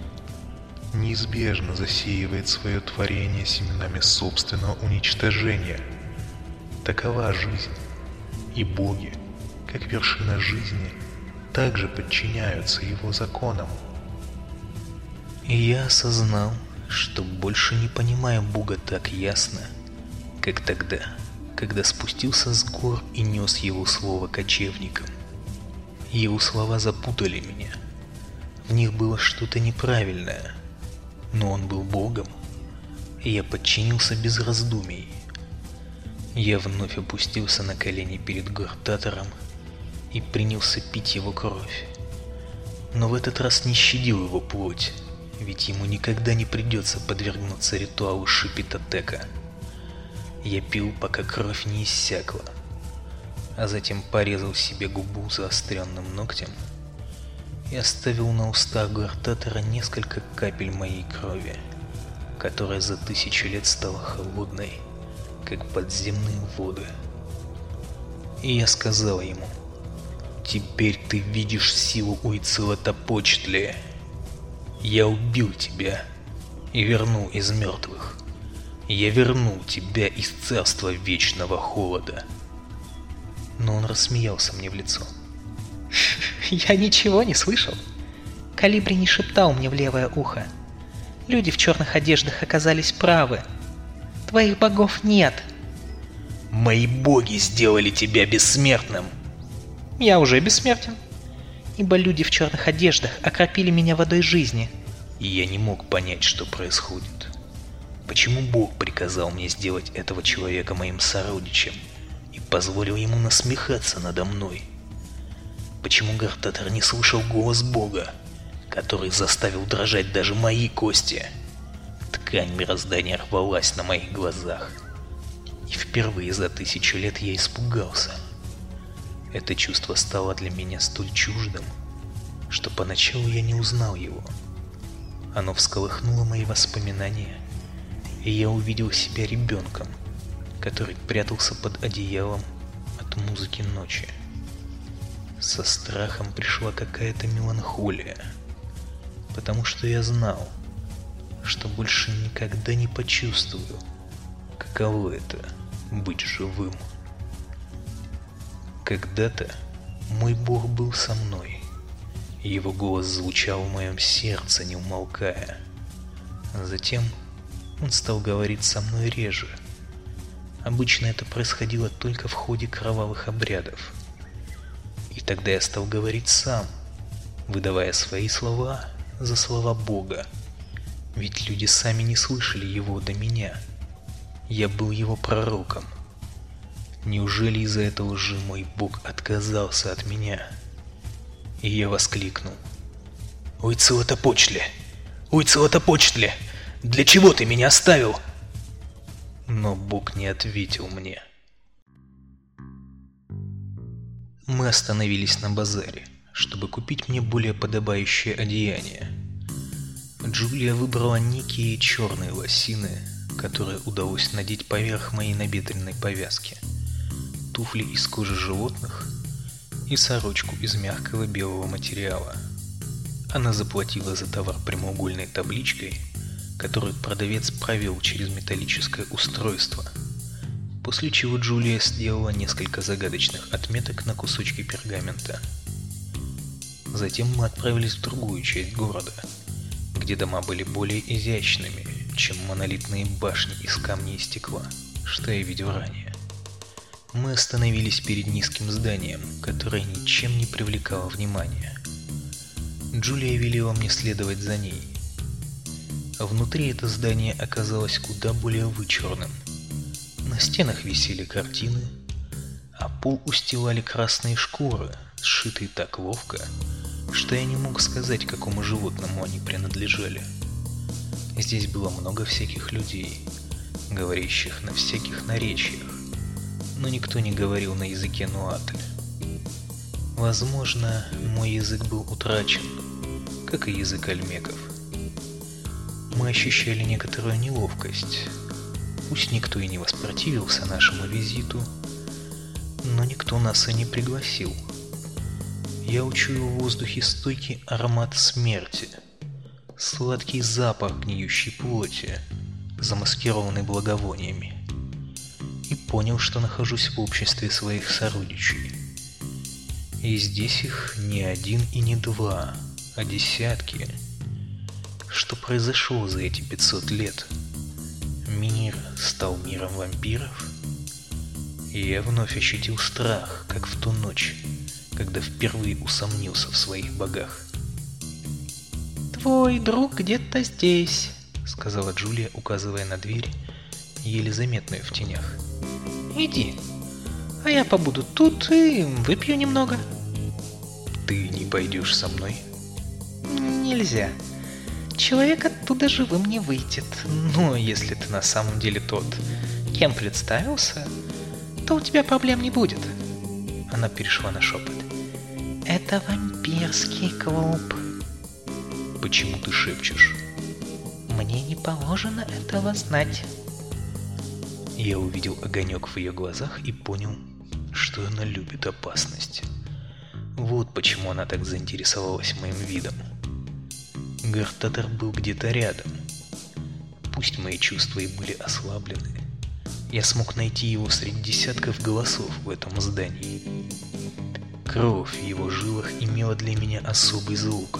неизбежно засеивает свое творение семенами собственного уничтожения – Такова жизнь. И боги, как вершина жизни, также подчиняются его законам. И я осознал, что больше не понимаю Бога так ясно, как тогда, когда спустился с гор и нес его слово кочевникам. Его слова запутали меня. В них было что-то неправильное, но он был Богом, и я подчинился без раздумий. Я вновь опустился на колени перед Гортатором и принялся пить его кровь. Но в этот раз не щадил его плоть, ведь ему никогда не придется подвергнуться ритуалу Шипитотека. Я пил, пока кровь не иссякла, а затем порезал себе губу заостренным ногтем и оставил на устах Гортатора несколько капель моей крови, которая за тысячи лет стала холодной, как подземные воды. И я сказал ему, «Теперь ты видишь силу Уицелотопочтли. Я убил тебя и вернул из мертвых. Я вернул тебя из царства вечного холода». Но он рассмеялся мне в лицо. Я ничего не слышал. Калибри не шептал мне в левое ухо. Люди в черных одеждах оказались правы. Твоих богов нет. Мои боги сделали тебя бессмертным. Я уже бессмертен. Ибо люди в черных одеждах окропили меня водой жизни. И я не мог понять, что происходит. Почему Бог приказал мне сделать этого человека моим сородичем и позволил ему насмехаться надо мной? Почему Гартатор не слышал голос Бога, который заставил дрожать даже мои кости? Ткань мироздания рвалась на моих глазах. И впервые за тысячу лет я испугался. Это чувство стало для меня столь чуждым, что поначалу я не узнал его. Оно всколыхнуло мои воспоминания, и я увидел себя ребенком, который прятался под одеялом от музыки ночи. Со страхом пришла какая-то меланхолия, потому что я знал, что больше никогда не почувствую, каково это быть живым. Когда-то мой Бог был со мной, его голос звучал в моем сердце, не умолкая. Затем он стал говорить со мной реже. Обычно это происходило только в ходе кровавых обрядов – и тогда я стал говорить сам, выдавая свои слова за слова Бога. Ведь люди сами не слышали его до меня. Я был его пророком. Неужели из-за этого же мой Бог отказался от меня? И я воскликнул. «Ой, Целотопочли! Ой, Целотопочли! Для чего ты меня оставил?» Но Бог не ответил мне. Мы остановились на базаре, чтобы купить мне более подобающее одеяние. Джулия выбрала некие черные лосины, которые удалось надеть поверх моей набедренной повязки, туфли из кожи животных и сорочку из мягкого белого материала. Она заплатила за товар прямоугольной табличкой, которую продавец провел через металлическое устройство – после чего Джулия сделала несколько загадочных отметок на кусочке пергамента. Затем мы отправились в другую часть города, где дома были более изящными, чем монолитные башни из камня и стекла, что я видел ранее. Мы остановились перед низким зданием, которое ничем не привлекало внимания. Джулия велела мне следовать за ней. Внутри это здание оказалось куда более вычурным – на стенах висели картины, а пол устилали красные шкуры, сшитые так ловко, что я не мог сказать, какому животному они принадлежали. Здесь было много всяких людей, говорящих на всяких наречиях, но никто не говорил на языке нуатль. Возможно, мой язык был утрачен, как и язык альмеков. Мы ощущали некоторую неловкость, Пусть никто и не воспротивился нашему визиту, но никто нас и не пригласил. Я учую в воздухе стойкий аромат смерти, сладкий запах гниющей плоти, замаскированный благовониями, и понял, что нахожусь в обществе своих сородичей. И здесь их не один и не два, а десятки. Что произошло за эти 500 лет? Мир стал миром вампиров, и я вновь ощутил страх, как в ту ночь, когда впервые усомнился в своих богах. «Твой друг где-то здесь», — сказала Джулия, указывая на дверь, еле заметную в тенях. «Иди, а я побуду тут и выпью немного». «Ты не пойдешь со мной?» «Нельзя», человек оттуда живым не выйдет. Но если ты на самом деле тот, кем представился, то у тебя проблем не будет. Она перешла на шепот. Это вампирский клуб. Почему ты шепчешь? Мне не положено этого знать. Я увидел огонек в ее глазах и понял, что она любит опасность. Вот почему она так заинтересовалась моим видом. Гартатор был где-то рядом. Пусть мои чувства и были ослаблены, я смог найти его среди десятков голосов в этом здании. Кровь в его жилах имела для меня особый звук.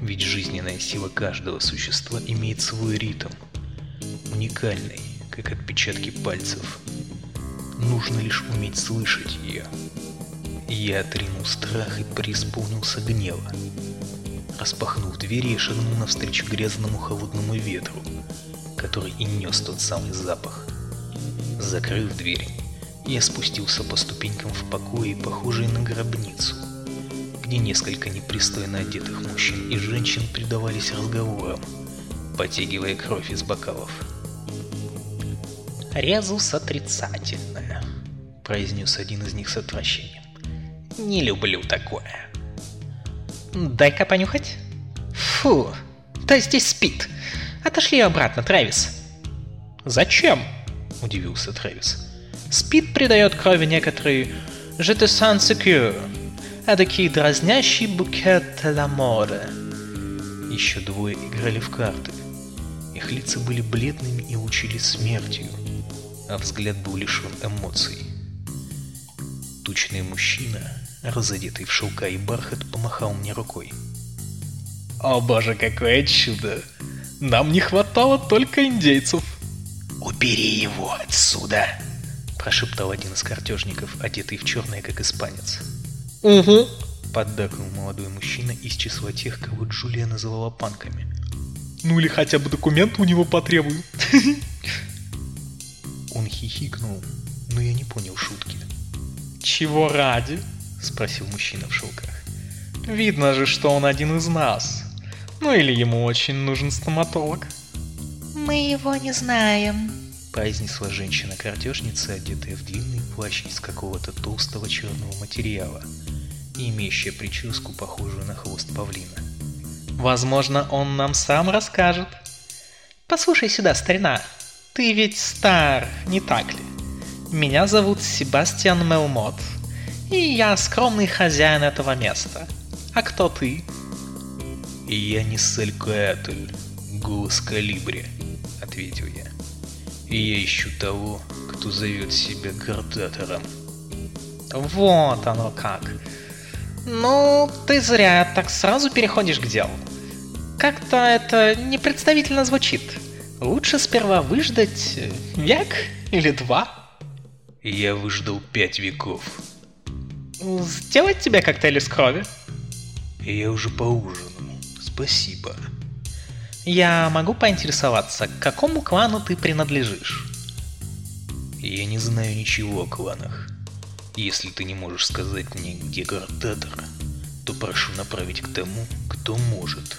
Ведь жизненная сила каждого существа имеет свой ритм, уникальный, как отпечатки пальцев. Нужно лишь уметь слышать ее. Я отринул страх и преисполнился гнева. Распахнув двери, я шагнул навстречу грязному холодному ветру, который и нес тот самый запах. Закрыв дверь, я спустился по ступенькам в покое, похожие на гробницу, где несколько непристойно одетых мужчин и женщин предавались разговорам, потягивая кровь из бокалов. «Резус отрицательная», — произнес один из них с отвращением. «Не люблю такое». «Дай-ка понюхать». «Фу, да здесь спит. Отошли обратно, Трэвис». «Зачем?» — удивился Трэвис. Спид придает крови некоторые «Je te sens secure», эдакий дразнящий букет ла море. Еще двое играли в карты. Их лица были бледными и учили смертью, а взгляд был лишен эмоций. Тучный мужчина, разодетый в шелка и бархат, помахал мне рукой. «О боже, какое чудо! Нам не хватало только индейцев!» «Убери его отсюда!» прошептал один из картежников, одетый в черное, как испанец. «Угу», — поддакнул молодой мужчина из числа тех, кого Джулия называла панками. «Ну или хотя бы документы у него потребую». Он хихикнул, но я не понял шутки. «Чего ради?» — спросил мужчина в шелках. «Видно же, что он один из нас. Ну или ему очень нужен стоматолог». «Мы его не знаем», произнесла женщина-картежница, одетая в длинный плащ из какого-то толстого черного материала и имеющая прическу, похожую на хвост павлина. «Возможно, он нам сам расскажет. Послушай сюда, старина, ты ведь стар, не так ли? Меня зовут Себастьян Мелмот, и я скромный хозяин этого места. А кто ты?» «Я не Салькоэтль, голос Калибри», — ответил я и я ищу того, кто зовет себя Гордатором. Вот оно как. Ну, ты зря так сразу переходишь к делу. Как-то это непредставительно звучит. Лучше сперва выждать век или два. Я выждал пять веков. Сделать тебе коктейль из крови? Я уже поужинал. Спасибо. Я могу поинтересоваться, к какому клану ты принадлежишь? Я не знаю ничего о кланах. Если ты не можешь сказать мне, где Гортатор, то прошу направить к тому, кто может.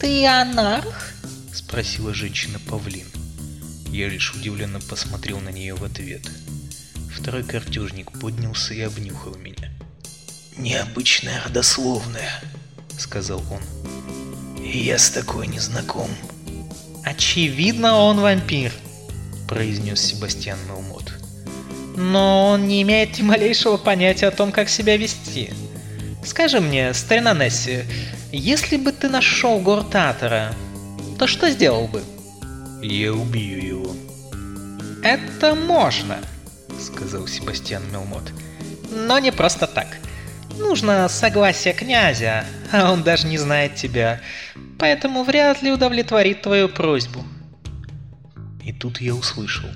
Ты анарх? Спросила женщина-павлин. Я лишь удивленно посмотрел на нее в ответ. Второй картежник поднялся и обнюхал меня. «Необычная родословная», — сказал он. Я с такой не знаком. Очевидно, он вампир, произнес Себастьян Мелмот. Но он не имеет ни малейшего понятия о том, как себя вести. Скажи мне, старина Несси, если бы ты нашел Гортатора, то что сделал бы? Я убью его. Это можно, сказал Себастьян Мелмот. Но не просто так. Нужно согласие князя, а он даже не знает тебя, поэтому вряд ли удовлетворит твою просьбу. И тут я услышал.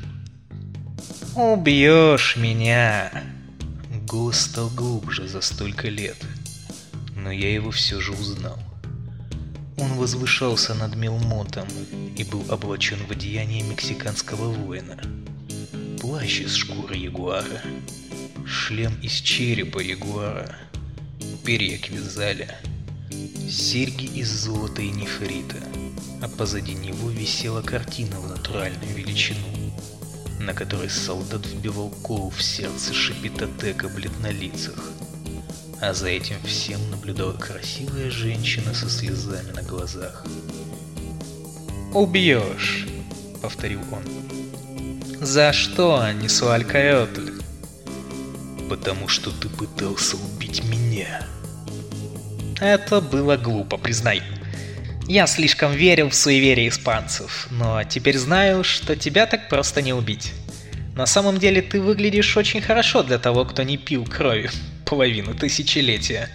«Убьешь меня!» Голос стал глубже за столько лет, но я его все же узнал. Он возвышался над Мелмотом и был облачен в одеяние мексиканского воина. Плащ из шкуры ягуара, шлем из черепа ягуара, перья квизаля, серьги из золота и нефрита, а позади него висела картина в натуральную величину. на которой солдат вбивал кол в сердце шипитотека бледнолицах. А за этим всем наблюдала красивая женщина со слезами на глазах. «Убьешь», — повторил он. «За что, Несуалькаэтль?» «Потому что ты пытался убить меня». Это было глупо, признай. Я слишком верил в суеверие испанцев, но теперь знаю, что тебя так просто не убить. На самом деле ты выглядишь очень хорошо для того, кто не пил крови половину тысячелетия.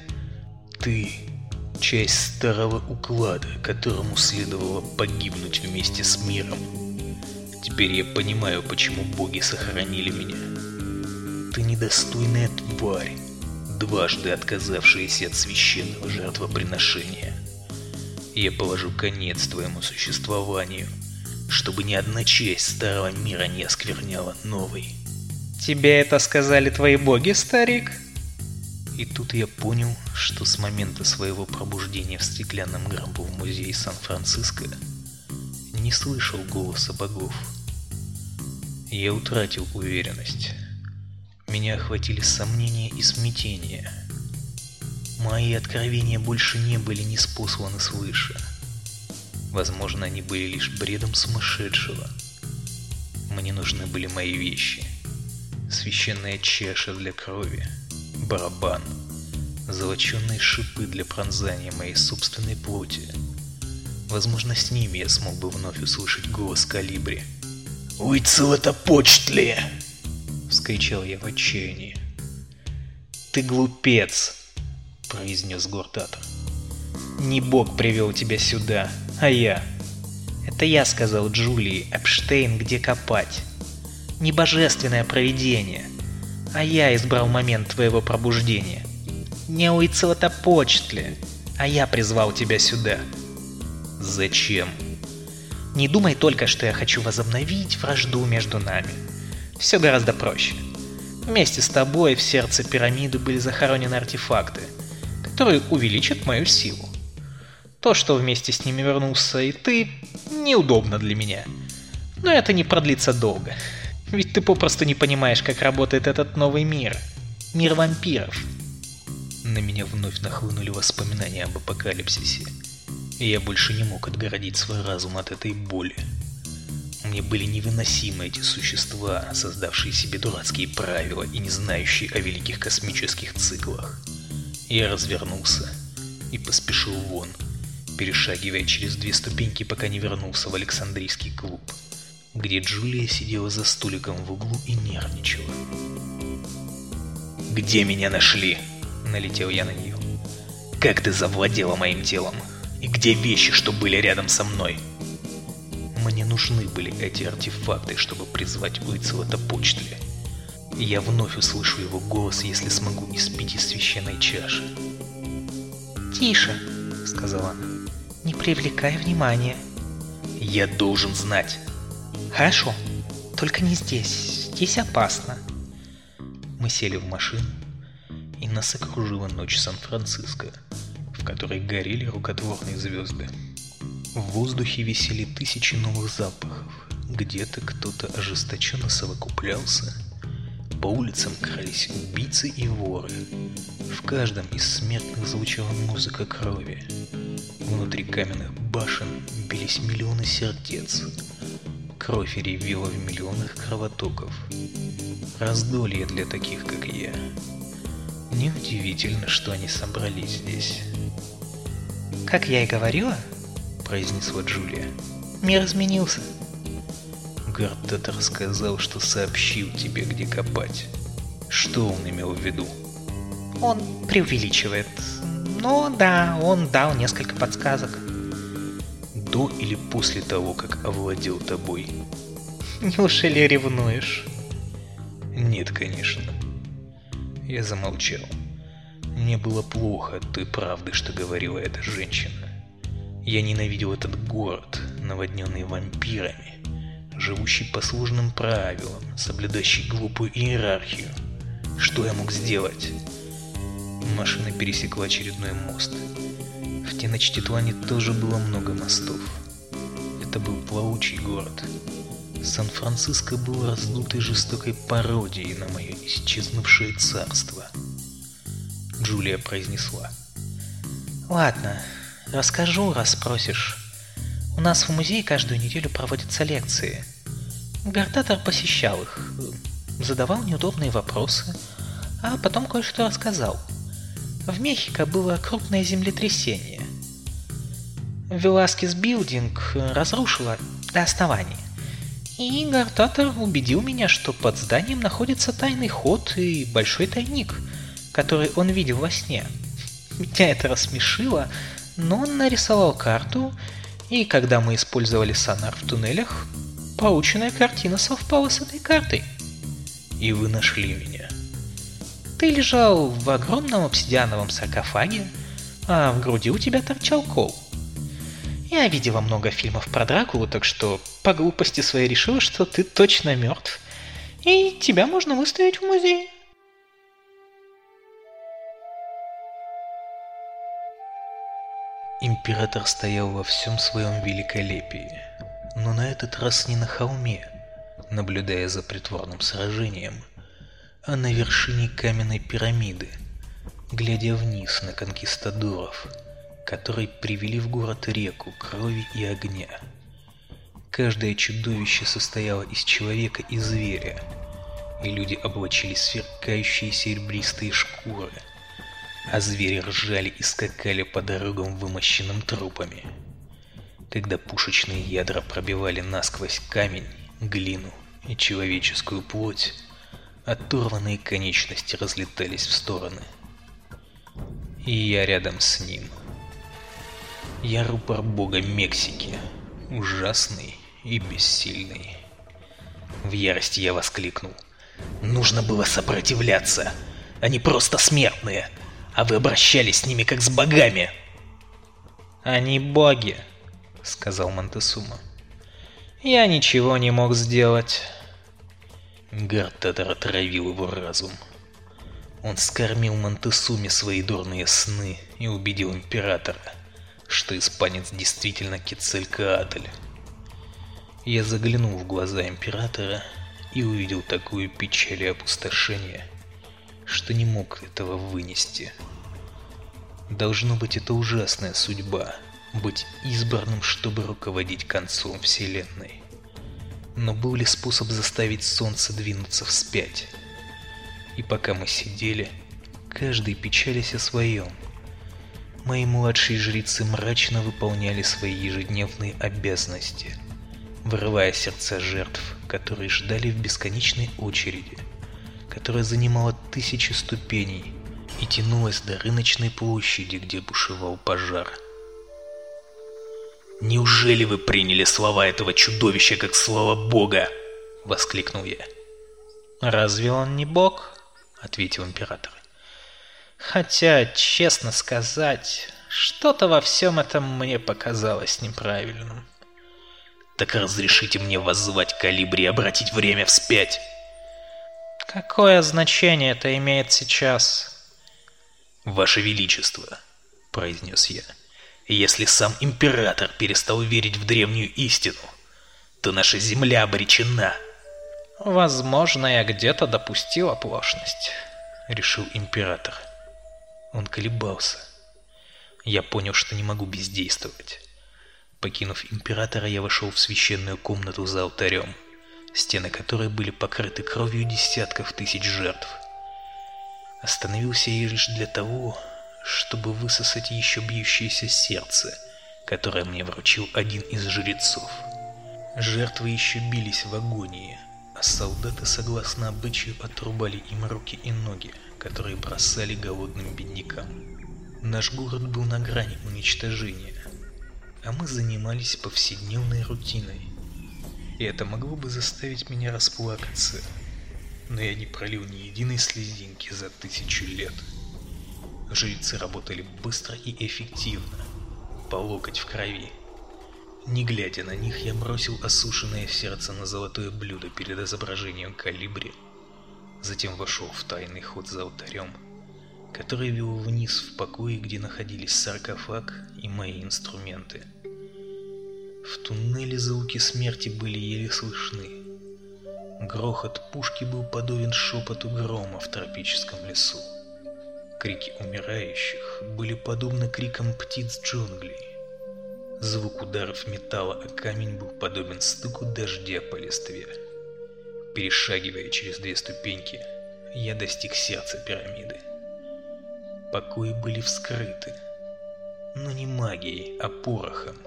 Ты — часть старого уклада, которому следовало погибнуть вместе с миром. Теперь я понимаю, почему боги сохранили меня. Ты недостойная тварь, дважды отказавшаяся от священного жертвоприношения. Я положу конец твоему существованию, чтобы ни одна часть старого мира не оскверняла новый. Тебе это сказали твои боги, старик? И тут я понял, что с момента своего пробуждения в стеклянном гробу в музее Сан-Франциско не слышал голоса богов. Я утратил уверенность. Меня охватили сомнения и смятения. Мои откровения больше не были неспосланы свыше. Возможно, они были лишь бредом сумасшедшего. Мне нужны были мои вещи. Священная чаша для крови, барабан, золоченные шипы для пронзания моей собственной плоти. Возможно, с ними я смог бы вновь услышать голос калибри. «Уйцел это почтли!» — вскричал я в отчаянии. «Ты глупец!» произнес Гуртатор. «Не Бог привел тебя сюда, а я. Это я сказал Джулии Эпштейн, где копать. Не божественное провидение, а я избрал момент твоего пробуждения. Не Уицелотопочтли, а я призвал тебя сюда». «Зачем?» «Не думай только, что я хочу возобновить вражду между нами. Все гораздо проще. Вместе с тобой в сердце пирамиды были захоронены артефакты — которые увеличат мою силу. То, что вместе с ними вернулся и ты, неудобно для меня. Но это не продлится долго. Ведь ты попросту не понимаешь, как работает этот новый мир. Мир вампиров. На меня вновь нахлынули воспоминания об апокалипсисе. И я больше не мог отгородить свой разум от этой боли. Мне были невыносимы эти существа, создавшие себе дурацкие правила и не знающие о великих космических циклах. Я развернулся и поспешил вон, перешагивая через две ступеньки, пока не вернулся в Александрийский клуб, где Джулия сидела за столиком в углу и нервничала. «Где меня нашли?» — налетел я на нее. «Как ты завладела моим телом? И где вещи, что были рядом со мной?» Мне нужны были эти артефакты, чтобы призвать Уицелота почтли. Я вновь услышу его голос, если смогу испить из священной чаши. «Тише», — сказала она, — «не привлекай внимания». «Я должен знать». «Хорошо, только не здесь, здесь опасно». Мы сели в машину, и нас окружила ночь Сан-Франциско, в которой горели рукотворные звезды. В воздухе висели тысячи новых запахов. Где-то кто-то ожесточенно совокуплялся, по улицам крались убийцы и воры. В каждом из смертных звучала музыка крови. Внутри каменных башен бились миллионы сердец. Кровь ревела в миллионах кровотоков. Раздолье для таких, как я. Неудивительно, что они собрались здесь. «Как я и говорила», — произнесла Джулия, — «мир изменился». Гартет рассказал, что сообщил тебе, где копать. Что он имел в виду? Он преувеличивает. Но да, он дал несколько подсказок. До или после того, как овладел тобой? Неужели ревнуешь? Нет, конечно. Я замолчал. Мне было плохо от той правды, что говорила эта женщина. Я ненавидел этот город, наводненный вампирами живущий по сложным правилам, соблюдающий глупую иерархию. Что я мог сделать? Машина пересекла очередной мост. В Теночтитлане тоже было много мостов. Это был плавучий город. Сан-Франциско был раздутой жестокой пародией на мое исчезнувшее царство. Джулия произнесла. Ладно, расскажу, раз спросишь. У нас в музее каждую неделю проводятся лекции. Гартатор посещал их, задавал неудобные вопросы, а потом кое-что рассказал. В Мехико было крупное землетрясение. Веласкес Билдинг разрушило до основания. И Гартатор убедил меня, что под зданием находится тайный ход и большой тайник, который он видел во сне. Меня это рассмешило, но он нарисовал карту, и когда мы использовали сонар в туннелях, Полученная картина совпала с этой картой. И вы нашли меня. Ты лежал в огромном обсидиановом саркофаге, а в груди у тебя торчал кол. Я видела много фильмов про Дракулу, так что по глупости своей решила, что ты точно мертв, и тебя можно выставить в музей. Император стоял во всем своем великолепии но на этот раз не на холме, наблюдая за притворным сражением, а на вершине каменной пирамиды, глядя вниз на конкистадоров, которые привели в город реку крови и огня. Каждое чудовище состояло из человека и зверя, и люди облачили сверкающие серебристые шкуры, а звери ржали и скакали по дорогам, вымощенным трупами когда пушечные ядра пробивали насквозь камень, глину и человеческую плоть, оторванные конечности разлетались в стороны. И я рядом с ним. Я рупор бога Мексики, ужасный и бессильный. В ярости я воскликнул. Нужно было сопротивляться. Они просто смертные, а вы обращались с ними как с богами. Они боги, — сказал Монтесума. «Я ничего не мог сделать». Гартатор отравил его разум. Он скормил Монтесуме свои дурные сны и убедил императора, что испанец действительно Кецалькаатль. Я заглянул в глаза императора и увидел такую печаль и опустошение, что не мог этого вынести. Должно быть, это ужасная судьба — быть избранным, чтобы руководить концом Вселенной. Но был ли способ заставить Солнце двинуться вспять? И пока мы сидели, каждый печались о своем. Мои младшие жрецы мрачно выполняли свои ежедневные обязанности, вырывая сердца жертв, которые ждали в бесконечной очереди, которая занимала тысячи ступеней и тянулась до рыночной площади, где бушевал пожар. «Неужели вы приняли слова этого чудовища как слова Бога?» — воскликнул я. «Разве он не Бог?» — ответил император. «Хотя, честно сказать, что-то во всем этом мне показалось неправильным». «Так разрешите мне воззвать Калибри и обратить время вспять?» «Какое значение это имеет сейчас?» «Ваше Величество», — произнес я, — если сам император перестал верить в древнюю истину, то наша земля обречена. Возможно, я где-то допустил оплошность, решил император. Он колебался. Я понял, что не могу бездействовать. Покинув императора, я вошел в священную комнату за алтарем, стены которой были покрыты кровью десятков тысяч жертв. Остановился я лишь для того, чтобы высосать еще бьющееся сердце, которое мне вручил один из жрецов. Жертвы еще бились в агонии, а солдаты, согласно обычаю, отрубали им руки и ноги, которые бросали голодным беднякам. Наш город был на грани уничтожения, а мы занимались повседневной рутиной. И это могло бы заставить меня расплакаться, но я не пролил ни единой слезинки за тысячу лет. Жрецы работали быстро и эффективно, по локоть в крови. Не глядя на них, я бросил осушенное сердце на золотое блюдо перед изображением калибри. Затем вошел в тайный ход за алтарем, который вел вниз в покое, где находились саркофаг и мои инструменты. В туннеле звуки смерти были еле слышны. Грохот пушки был подобен шепоту грома в тропическом лесу. Крики умирающих были подобны крикам птиц джунглей. Звук ударов металла о камень был подобен стуку дождя по листве. Перешагивая через две ступеньки, я достиг сердца пирамиды. Покои были вскрыты, но не магией, а порохом.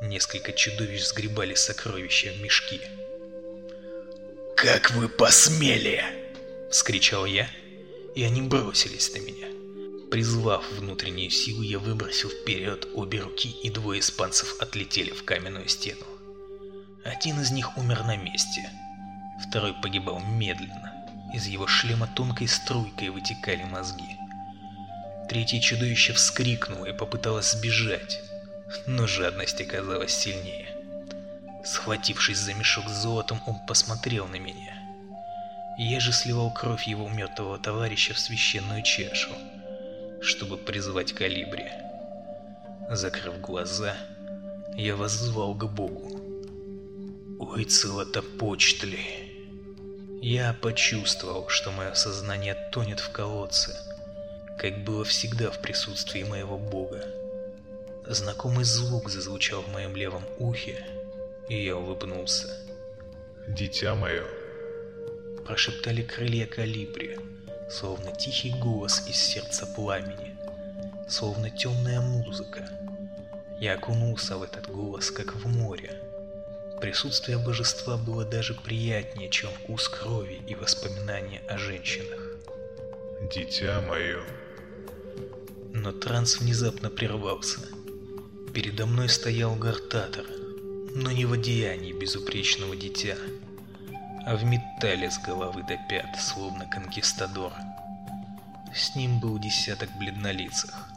Несколько чудовищ сгребали сокровища в мешки. «Как вы посмели!» — вскричал я, и они бросились на меня. Призвав внутреннюю силу, я выбросил вперед обе руки, и двое испанцев отлетели в каменную стену. Один из них умер на месте, второй погибал медленно. Из его шлема тонкой струйкой вытекали мозги. Третье чудовище вскрикнуло и попыталось сбежать, но жадность оказалась сильнее. Схватившись за мешок с золотом, он посмотрел на меня. Я же сливал кровь его мертвого товарища в священную чашу чтобы призвать калибри. Закрыв глаза, я воззвал к Богу. Ой, целотопочтли! Я почувствовал, что мое сознание тонет в колодце, как было всегда в присутствии моего Бога. Знакомый звук зазвучал в моем левом ухе, и я улыбнулся. «Дитя мое!» Прошептали крылья калибри, словно тихий голос из сердца пламени, словно темная музыка. Я окунулся в этот голос, как в море. Присутствие божества было даже приятнее, чем вкус крови и воспоминания о женщинах. «Дитя мое!» Но транс внезапно прервался. Передо мной стоял Гартатор, но не в одеянии безупречного дитя, а в металле с головы до пят, словно конкистадор. С ним был десяток бледнолицых.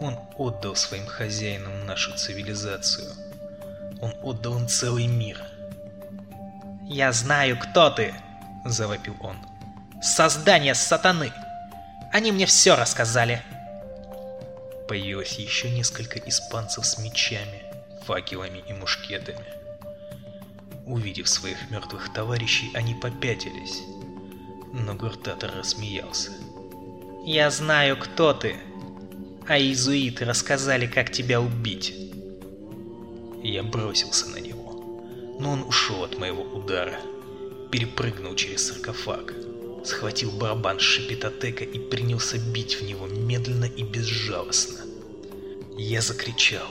Он отдал своим хозяинам нашу цивилизацию. Он отдал им целый мир. «Я знаю, кто ты!» – завопил он. «Создание сатаны! Они мне все рассказали!» Появилось еще несколько испанцев с мечами, факелами и мушкетами. Увидев своих мертвых товарищей, они попятились. Но Гуртатор рассмеялся. «Я знаю, кто ты. А иезуиты рассказали, как тебя убить». Я бросился на него, но он ушел от моего удара, перепрыгнул через саркофаг, схватил барабан шипитотека и принялся бить в него медленно и безжалостно. Я закричал,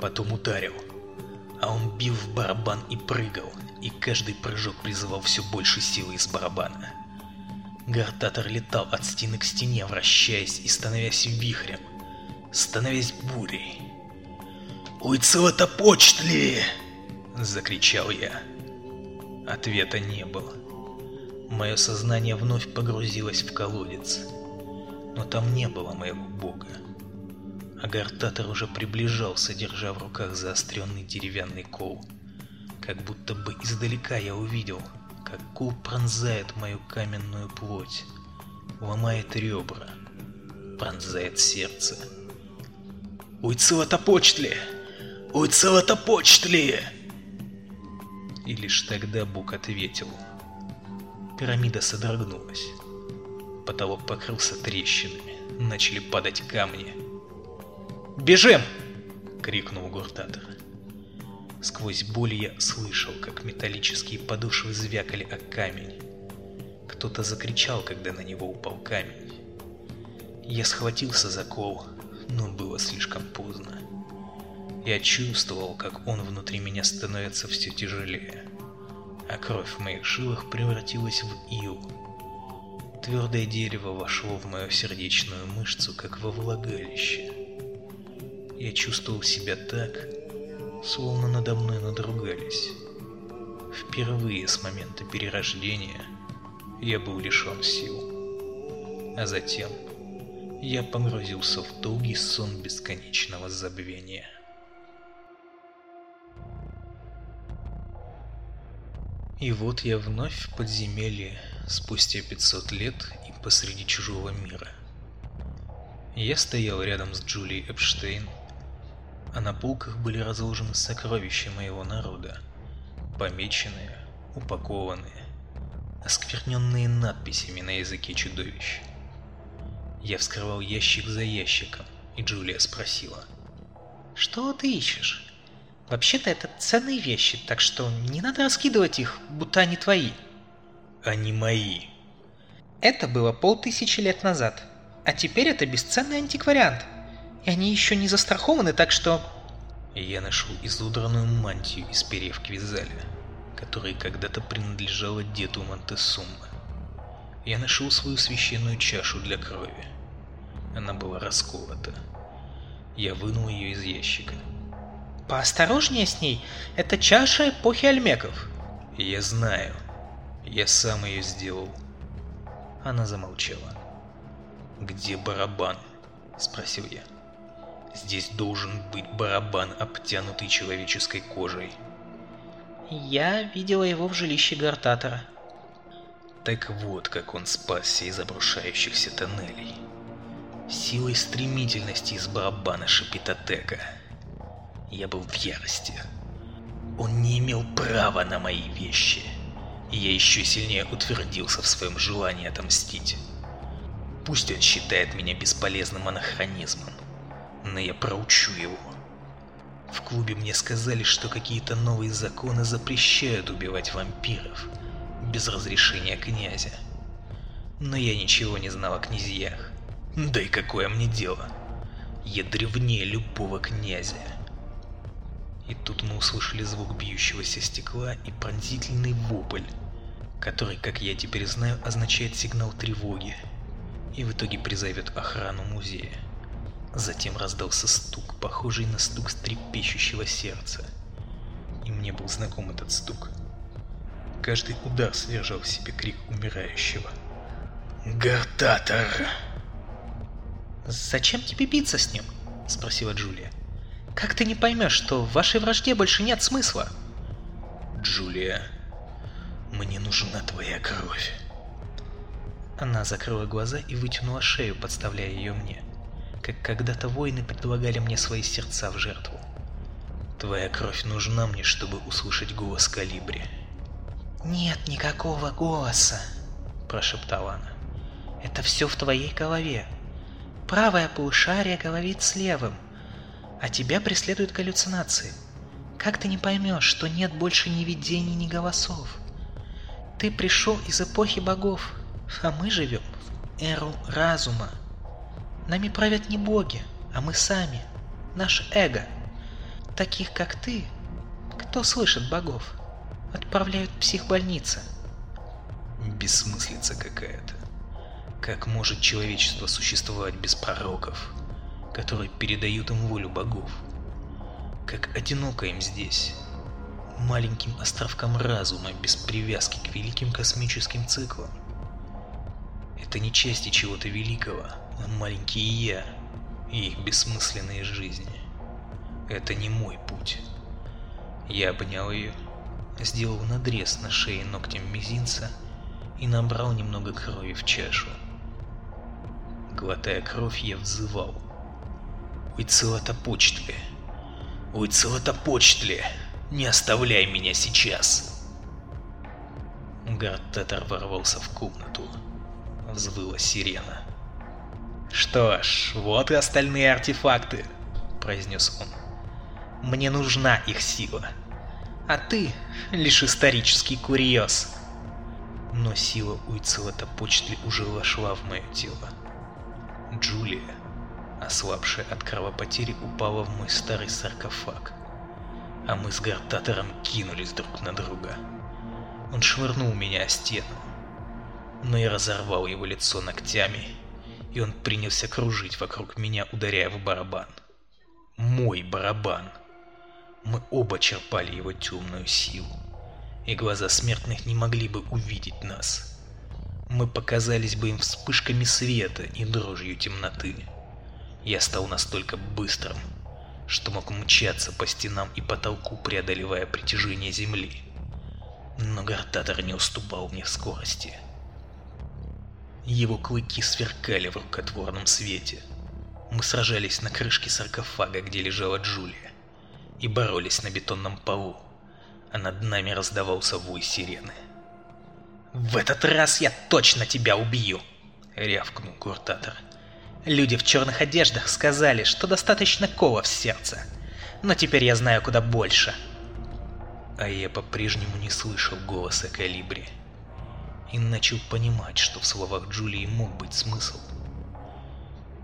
потом ударил, а он бил в барабан и прыгал, и каждый прыжок призывал все больше силы из барабана. Гартатор летал от стены к стене, вращаясь и становясь вихрем, становясь бурей. «Ой, целотопочтли!» — закричал я. Ответа не было. Мое сознание вновь погрузилось в колодец, но там не было моего бога. Агартатор уже приближался, держа в руках заостренный деревянный кол. Как будто бы издалека я увидел, как кол пронзает мою каменную плоть, ломает ребра, пронзает сердце. «Ой, Ой, целотопочтли!» И лишь тогда Бог ответил. Пирамида содрогнулась. Потолок покрылся трещинами, начали падать камни — Бежим!» — крикнул Гуртатор. Сквозь боль я слышал, как металлические подошвы звякали о камень. Кто-то закричал, когда на него упал камень. Я схватился за кол, но было слишком поздно. Я чувствовал, как он внутри меня становится все тяжелее, а кровь в моих жилах превратилась в ил. Твердое дерево вошло в мою сердечную мышцу, как во влагалище. Я чувствовал себя так, словно надо мной надругались. Впервые с момента перерождения я был лишен сил. А затем я погрузился в долгий сон бесконечного забвения. И вот я вновь в подземелье, спустя 500 лет и посреди чужого мира. Я стоял рядом с Джулией Эпштейн, а на полках были разложены сокровища моего народа, помеченные, упакованные, оскверненные надписями на языке чудовищ. Я вскрывал ящик за ящиком, и Джулия спросила. «Что ты ищешь? Вообще-то это ценные вещи, так что не надо раскидывать их, будто они твои». «Они мои». Это было полтысячи лет назад, а теперь это бесценный антиквариант. И они еще не застрахованы, так что... Я нашел изодранную мантию из перьев Квизаля, которая когда-то принадлежала деду Монтесумма. Я нашел свою священную чашу для крови. Она была расколота. Я вынул ее из ящика. Поосторожнее с ней, это чаша эпохи Альмеков. Я знаю. Я сам ее сделал. Она замолчала. «Где барабан?» – спросил я. «Здесь должен быть барабан, обтянутый человеческой кожей». «Я видела его в жилище Гартатора». Так вот, как он спасся из обрушающихся тоннелей. Силой стремительности из барабана Шапитотека. Я был в ярости. Он не имел права на мои вещи. И я еще сильнее утвердился в своем желании отомстить. Пусть он считает меня бесполезным анахронизмом, но я проучу его. В клубе мне сказали, что какие-то новые законы запрещают убивать вампиров без разрешения князя. Но я ничего не знал о князьях. Да и какое мне дело? Я древнее любого князя. И тут мы услышали звук бьющегося стекла и пронзительный вопль, который, как я теперь знаю, означает сигнал тревоги и в итоге призовет охрану музея. Затем раздался стук, похожий на стук стрепещущего сердца. И мне был знаком этот стук. Каждый удар содержал в себе крик умирающего. «Гартатор!» «Зачем тебе биться с ним?» – спросила Джулия. «Как ты не поймешь, что в вашей вражде больше нет смысла?» «Джулия, мне нужна твоя кровь». Она закрыла глаза и вытянула шею, подставляя ее мне, как когда-то воины предлагали мне свои сердца в жертву. «Твоя кровь нужна мне, чтобы услышать голос Калибри». «Нет никакого голоса», – прошептала она. «Это все в твоей голове. Правая полушарие говорит с левым, а тебя преследуют галлюцинации. Как ты не поймешь, что нет больше ни видений, ни голосов? Ты пришел из эпохи богов, а мы живем в эру разума. Нами правят не боги, а мы сами, наше эго. Таких, как ты, кто слышит богов, отправляют в психбольницы. Бессмыслица какая-то. Как может человечество существовать без пророков, которые передают им волю богов? Как одиноко им здесь, маленьким островкам разума без привязки к великим космическим циклам? Это не части чего-то великого, а маленькие я и их бессмысленные жизни. Это не мой путь. Я обнял ее, сделал надрез на шее ногтем мизинца и набрал немного крови в чашу. Глотая кровь, я взывал. «Уйцелотопочтли! Уйцелотопочтли! Не оставляй меня сейчас!» Гартетер ворвался в комнату. Взвыла сирена. «Что ж, вот и остальные артефакты», — произнес он. «Мне нужна их сила. А ты — лишь исторический курьез». Но сила Уйцелотопочтли уже вошла в мое тело. Джулия, ослабшая от кровопотери, упала в мой старый саркофаг. А мы с Гартатором кинулись друг на друга. Он швырнул меня о стену. Но я разорвал его лицо ногтями, и он принялся кружить вокруг меня, ударяя в барабан. Мой барабан. Мы оба черпали его темную силу, и глаза смертных не могли бы увидеть нас мы показались бы им вспышками света и дрожью темноты. Я стал настолько быстрым, что мог мчаться по стенам и потолку, преодолевая притяжение земли. Но Гартатор не уступал мне в скорости. Его клыки сверкали в рукотворном свете. Мы сражались на крышке саркофага, где лежала Джулия, и боролись на бетонном полу, а над нами раздавался вой сирены. «В этот раз я точно тебя убью!» — рявкнул Куртатор. «Люди в черных одеждах сказали, что достаточно кола в сердце, но теперь я знаю куда больше». А я по-прежнему не слышал голоса Калибри и начал понимать, что в словах Джулии мог быть смысл.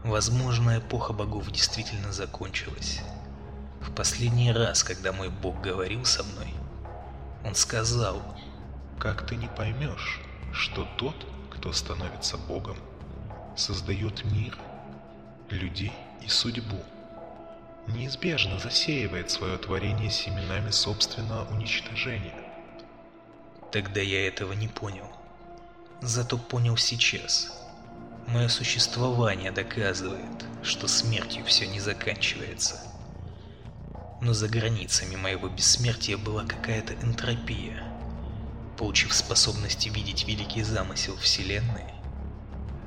Возможно, эпоха богов действительно закончилась. В последний раз, когда мой бог говорил со мной, он сказал, «Как ты не поймешь, что тот, кто становится богом, создает мир, людей и судьбу, неизбежно засеивает свое творение семенами собственного уничтожения?» Тогда я этого не понял. Зато понял сейчас. Мое существование доказывает, что смертью все не заканчивается. Но за границами моего бессмертия была какая-то энтропия. Получив способность видеть великий замысел Вселенной,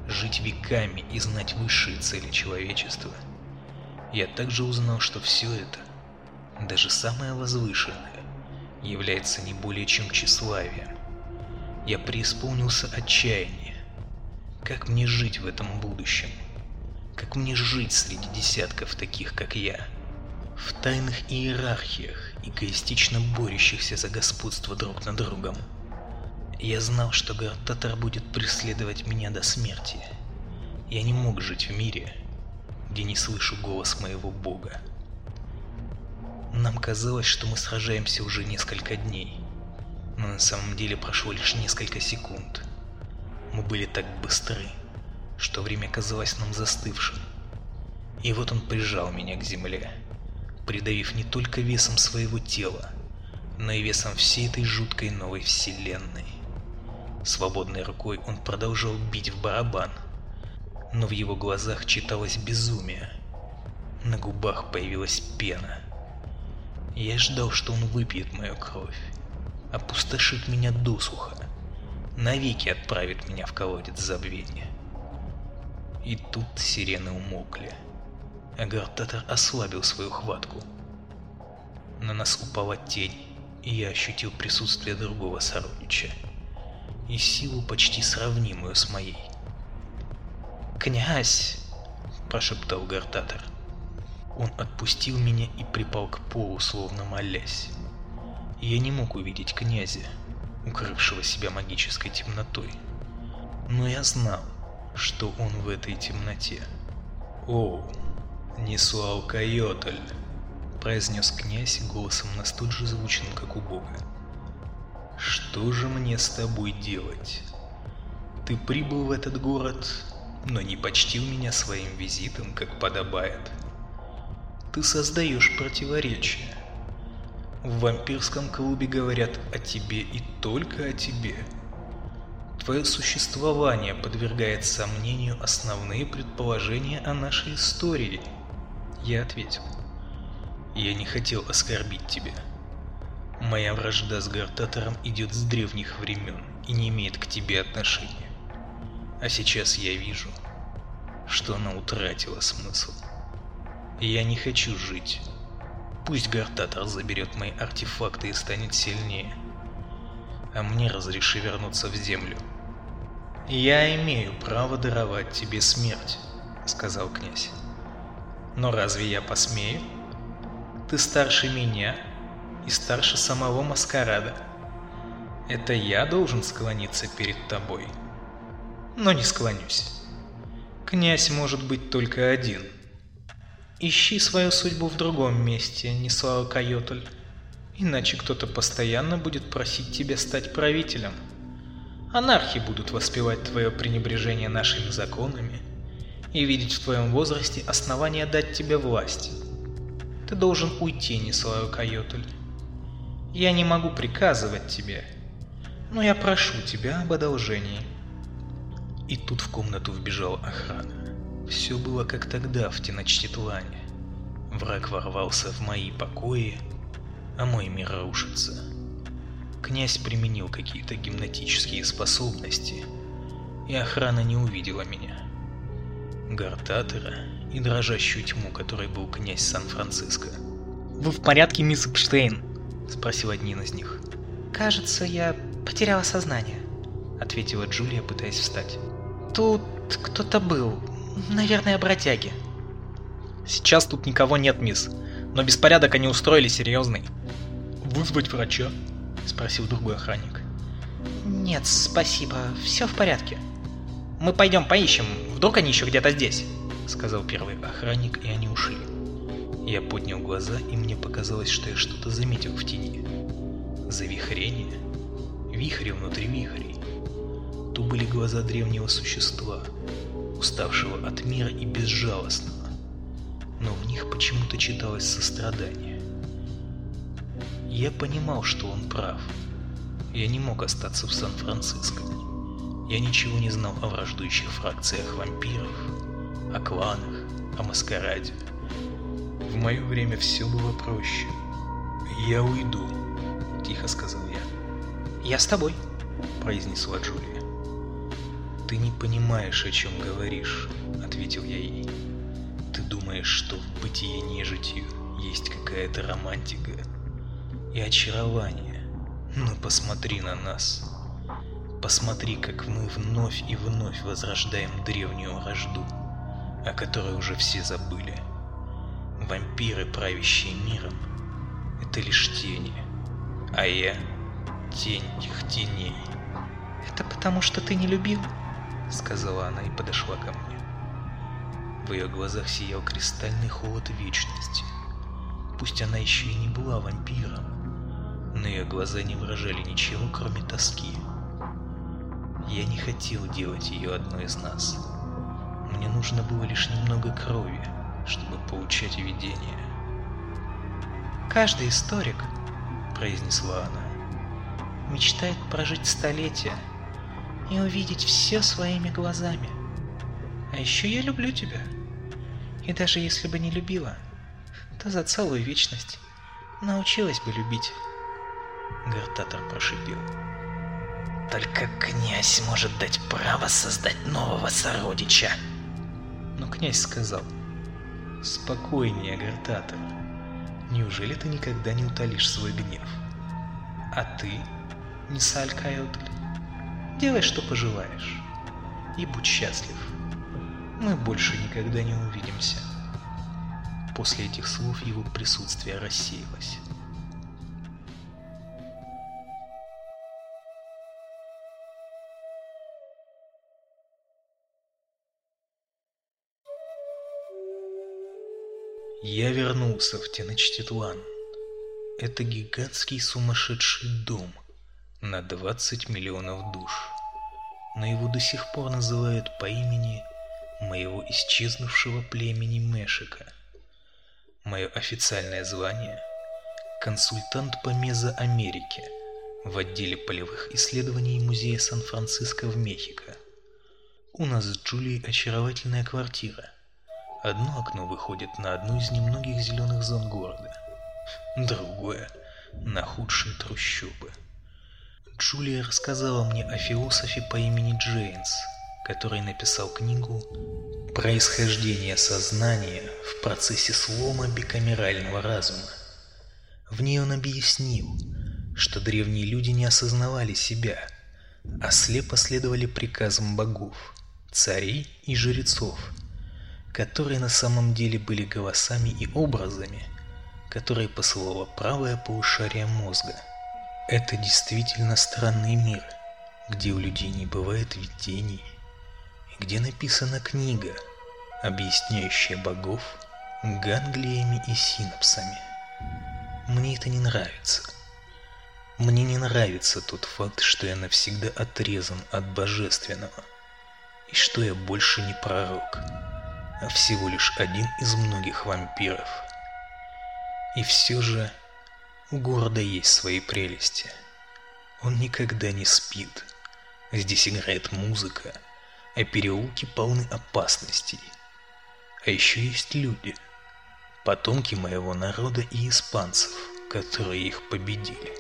жить веками и знать высшие цели человечества, я также узнал, что все это, даже самое возвышенное, является не более чем тщеславием я преисполнился отчаяния. Как мне жить в этом будущем? Как мне жить среди десятков таких, как я? В тайных иерархиях, эгоистично борющихся за господство друг над другом. Я знал, что Гартатор будет преследовать меня до смерти. Я не мог жить в мире, где не слышу голос моего бога. Нам казалось, что мы сражаемся уже несколько дней но на самом деле прошло лишь несколько секунд. Мы были так быстры, что время казалось нам застывшим. И вот он прижал меня к земле, придавив не только весом своего тела, но и весом всей этой жуткой новой вселенной. Свободной рукой он продолжал бить в барабан, но в его глазах читалось безумие. На губах появилась пена. Я ждал, что он выпьет мою кровь опустошит меня досуха, навеки отправит меня в колодец забвения. И тут сирены умолкли. Агартатор ослабил свою хватку. На нас упала тень, и я ощутил присутствие другого сородича. И силу почти сравнимую с моей. «Князь!» – прошептал Гартатор. Он отпустил меня и припал к полу, словно молясь я не мог увидеть князя, укрывшего себя магической темнотой. Но я знал, что он в этой темноте. «О, Несуалкайотль!» – произнес князь голосом настолько же звучным, как у бога. «Что же мне с тобой делать? Ты прибыл в этот город, но не почтил меня своим визитом, как подобает. Ты создаешь противоречия. В вампирском клубе говорят о тебе и только о тебе. Твое существование подвергает сомнению основные предположения о нашей истории. Я ответил. Я не хотел оскорбить тебя. Моя вражда с Гартатором идет с древних времен и не имеет к тебе отношения. А сейчас я вижу, что она утратила смысл. Я не хочу жить Пусть Гартатор заберет мои артефакты и станет сильнее. А мне разреши вернуться в землю. «Я имею право даровать тебе смерть», — сказал князь. «Но разве я посмею? Ты старше меня и старше самого Маскарада. Это я должен склониться перед тобой. Но не склонюсь. Князь может быть только один — Ищи свою судьбу в другом месте, Нислава Кайотль. Иначе кто-то постоянно будет просить тебя стать правителем. Анархи будут воспевать твое пренебрежение нашими законами и видеть в твоем возрасте основания дать тебе власть. Ты должен уйти, Нислава Кайотль. Я не могу приказывать тебе, но я прошу тебя об одолжении. И тут в комнату вбежала охрана. Все было как тогда в Теночтитлане. Враг ворвался в мои покои, а мой мир рушится. Князь применил какие-то гимнатические способности, и охрана не увидела меня. Гартатора и дрожащую тьму, которой был князь Сан-Франциско. «Вы в порядке, мисс Эпштейн?» — спросил один из них. «Кажется, я потеряла сознание», — ответила Джулия, пытаясь встать. «Тут кто-то был. Наверное, бродяги». «Сейчас тут никого нет, мисс. Но беспорядок они устроили серьезный». «Вызвать врача?» — спросил другой охранник. «Нет, спасибо. Все в порядке». «Мы пойдем поищем. Вдруг они еще где-то здесь?» — сказал первый охранник, и они ушли. Я поднял глаза, и мне показалось, что я что-то заметил в тени. Завихрение. Вихри внутри вихрей. То были глаза древнего существа, уставшего от мира и безжалостного. Но в них почему-то читалось сострадание. Я понимал, что он прав. Я не мог остаться в Сан-Франциско. Я ничего не знал о враждующих фракциях вампиров, о кланах, о маскараде. В мое время все было проще. «Я уйду», — тихо сказал я. «Я с тобой», — произнесла Джулия. «Ты не понимаешь, о чем говоришь», — ответил я ей. «Ты думаешь, что в бытие нежитью есть какая-то романтика и очарование, но посмотри на нас. Посмотри, как мы вновь и вновь возрождаем древнюю вражду, о которой уже все забыли. Вампиры, правящие миром, это лишь тени, а я — тень их теней. «Это потому, что ты не любил?» — сказала она и подошла ко мне. В ее глазах сиял кристальный холод вечности. Пусть она еще и не была вампиром, но ее глаза не выражали ничего, кроме тоски. Я не хотел делать ее одной из нас. Мне нужно было лишь немного крови, чтобы получать видение. «Каждый историк», — произнесла она, — «мечтает прожить столетия и увидеть все своими глазами. А еще я люблю тебя. И даже если бы не любила, то за целую вечность научилась бы любить». Гартатор прошипел. «Только князь может дать право создать нового сородича!» Но князь сказал. «Спокойнее, Гартатор. Неужели ты никогда не утолишь свой гнев? А ты, Нисаль Кайотль, делай, что пожелаешь. И будь счастлив. Мы больше никогда не увидимся». После этих слов его присутствие рассеялось. Я вернулся в Теночтитлан. Это гигантский сумасшедший дом на 20 миллионов душ. Но его до сих пор называют по имени моего исчезнувшего племени Мешика. Мое официальное звание – консультант по Мезоамерике в отделе полевых исследований Музея Сан-Франциско в Мехико. У нас с Джулией очаровательная квартира. Одно окно выходит на одну из немногих зеленых зон города, другое — на худшие трущобы. Джулия рассказала мне о философе по имени Джейнс, который написал книгу «Происхождение сознания в процессе слома бикамерального разума». В ней он объяснил, что древние люди не осознавали себя, а слепо следовали приказам богов, царей и жрецов – которые на самом деле были голосами и образами, которые посылало правое полушарие мозга. Это действительно странный мир, где у людей не бывает видений, и где написана книга, объясняющая богов ганглиями и синапсами. Мне это не нравится. Мне не нравится тот факт, что я навсегда отрезан от божественного, и что я больше не пророк а всего лишь один из многих вампиров. И все же у города есть свои прелести. Он никогда не спит. Здесь играет музыка, а переулки полны опасностей. А еще есть люди, потомки моего народа и испанцев, которые их победили.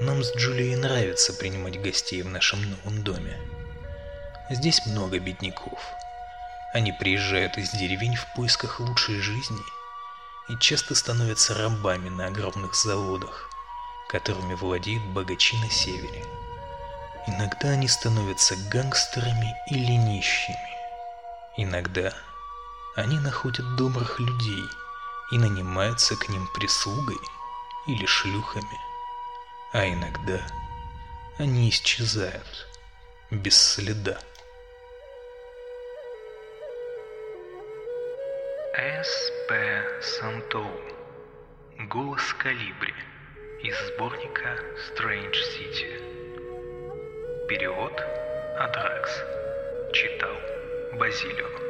Нам с Джулией нравится принимать гостей в нашем новом доме. Здесь много бедняков – Они приезжают из деревень в поисках лучшей жизни и часто становятся рабами на огромных заводах, которыми владеют богачи на севере. Иногда они становятся гангстерами или нищими. Иногда они находят добрых людей и нанимаются к ним прислугой или шлюхами. А иногда они исчезают без следа. С.П. Сантоу. Голос Калибри. Из сборника Strange City. Перевод Адракс. Читал Базилио.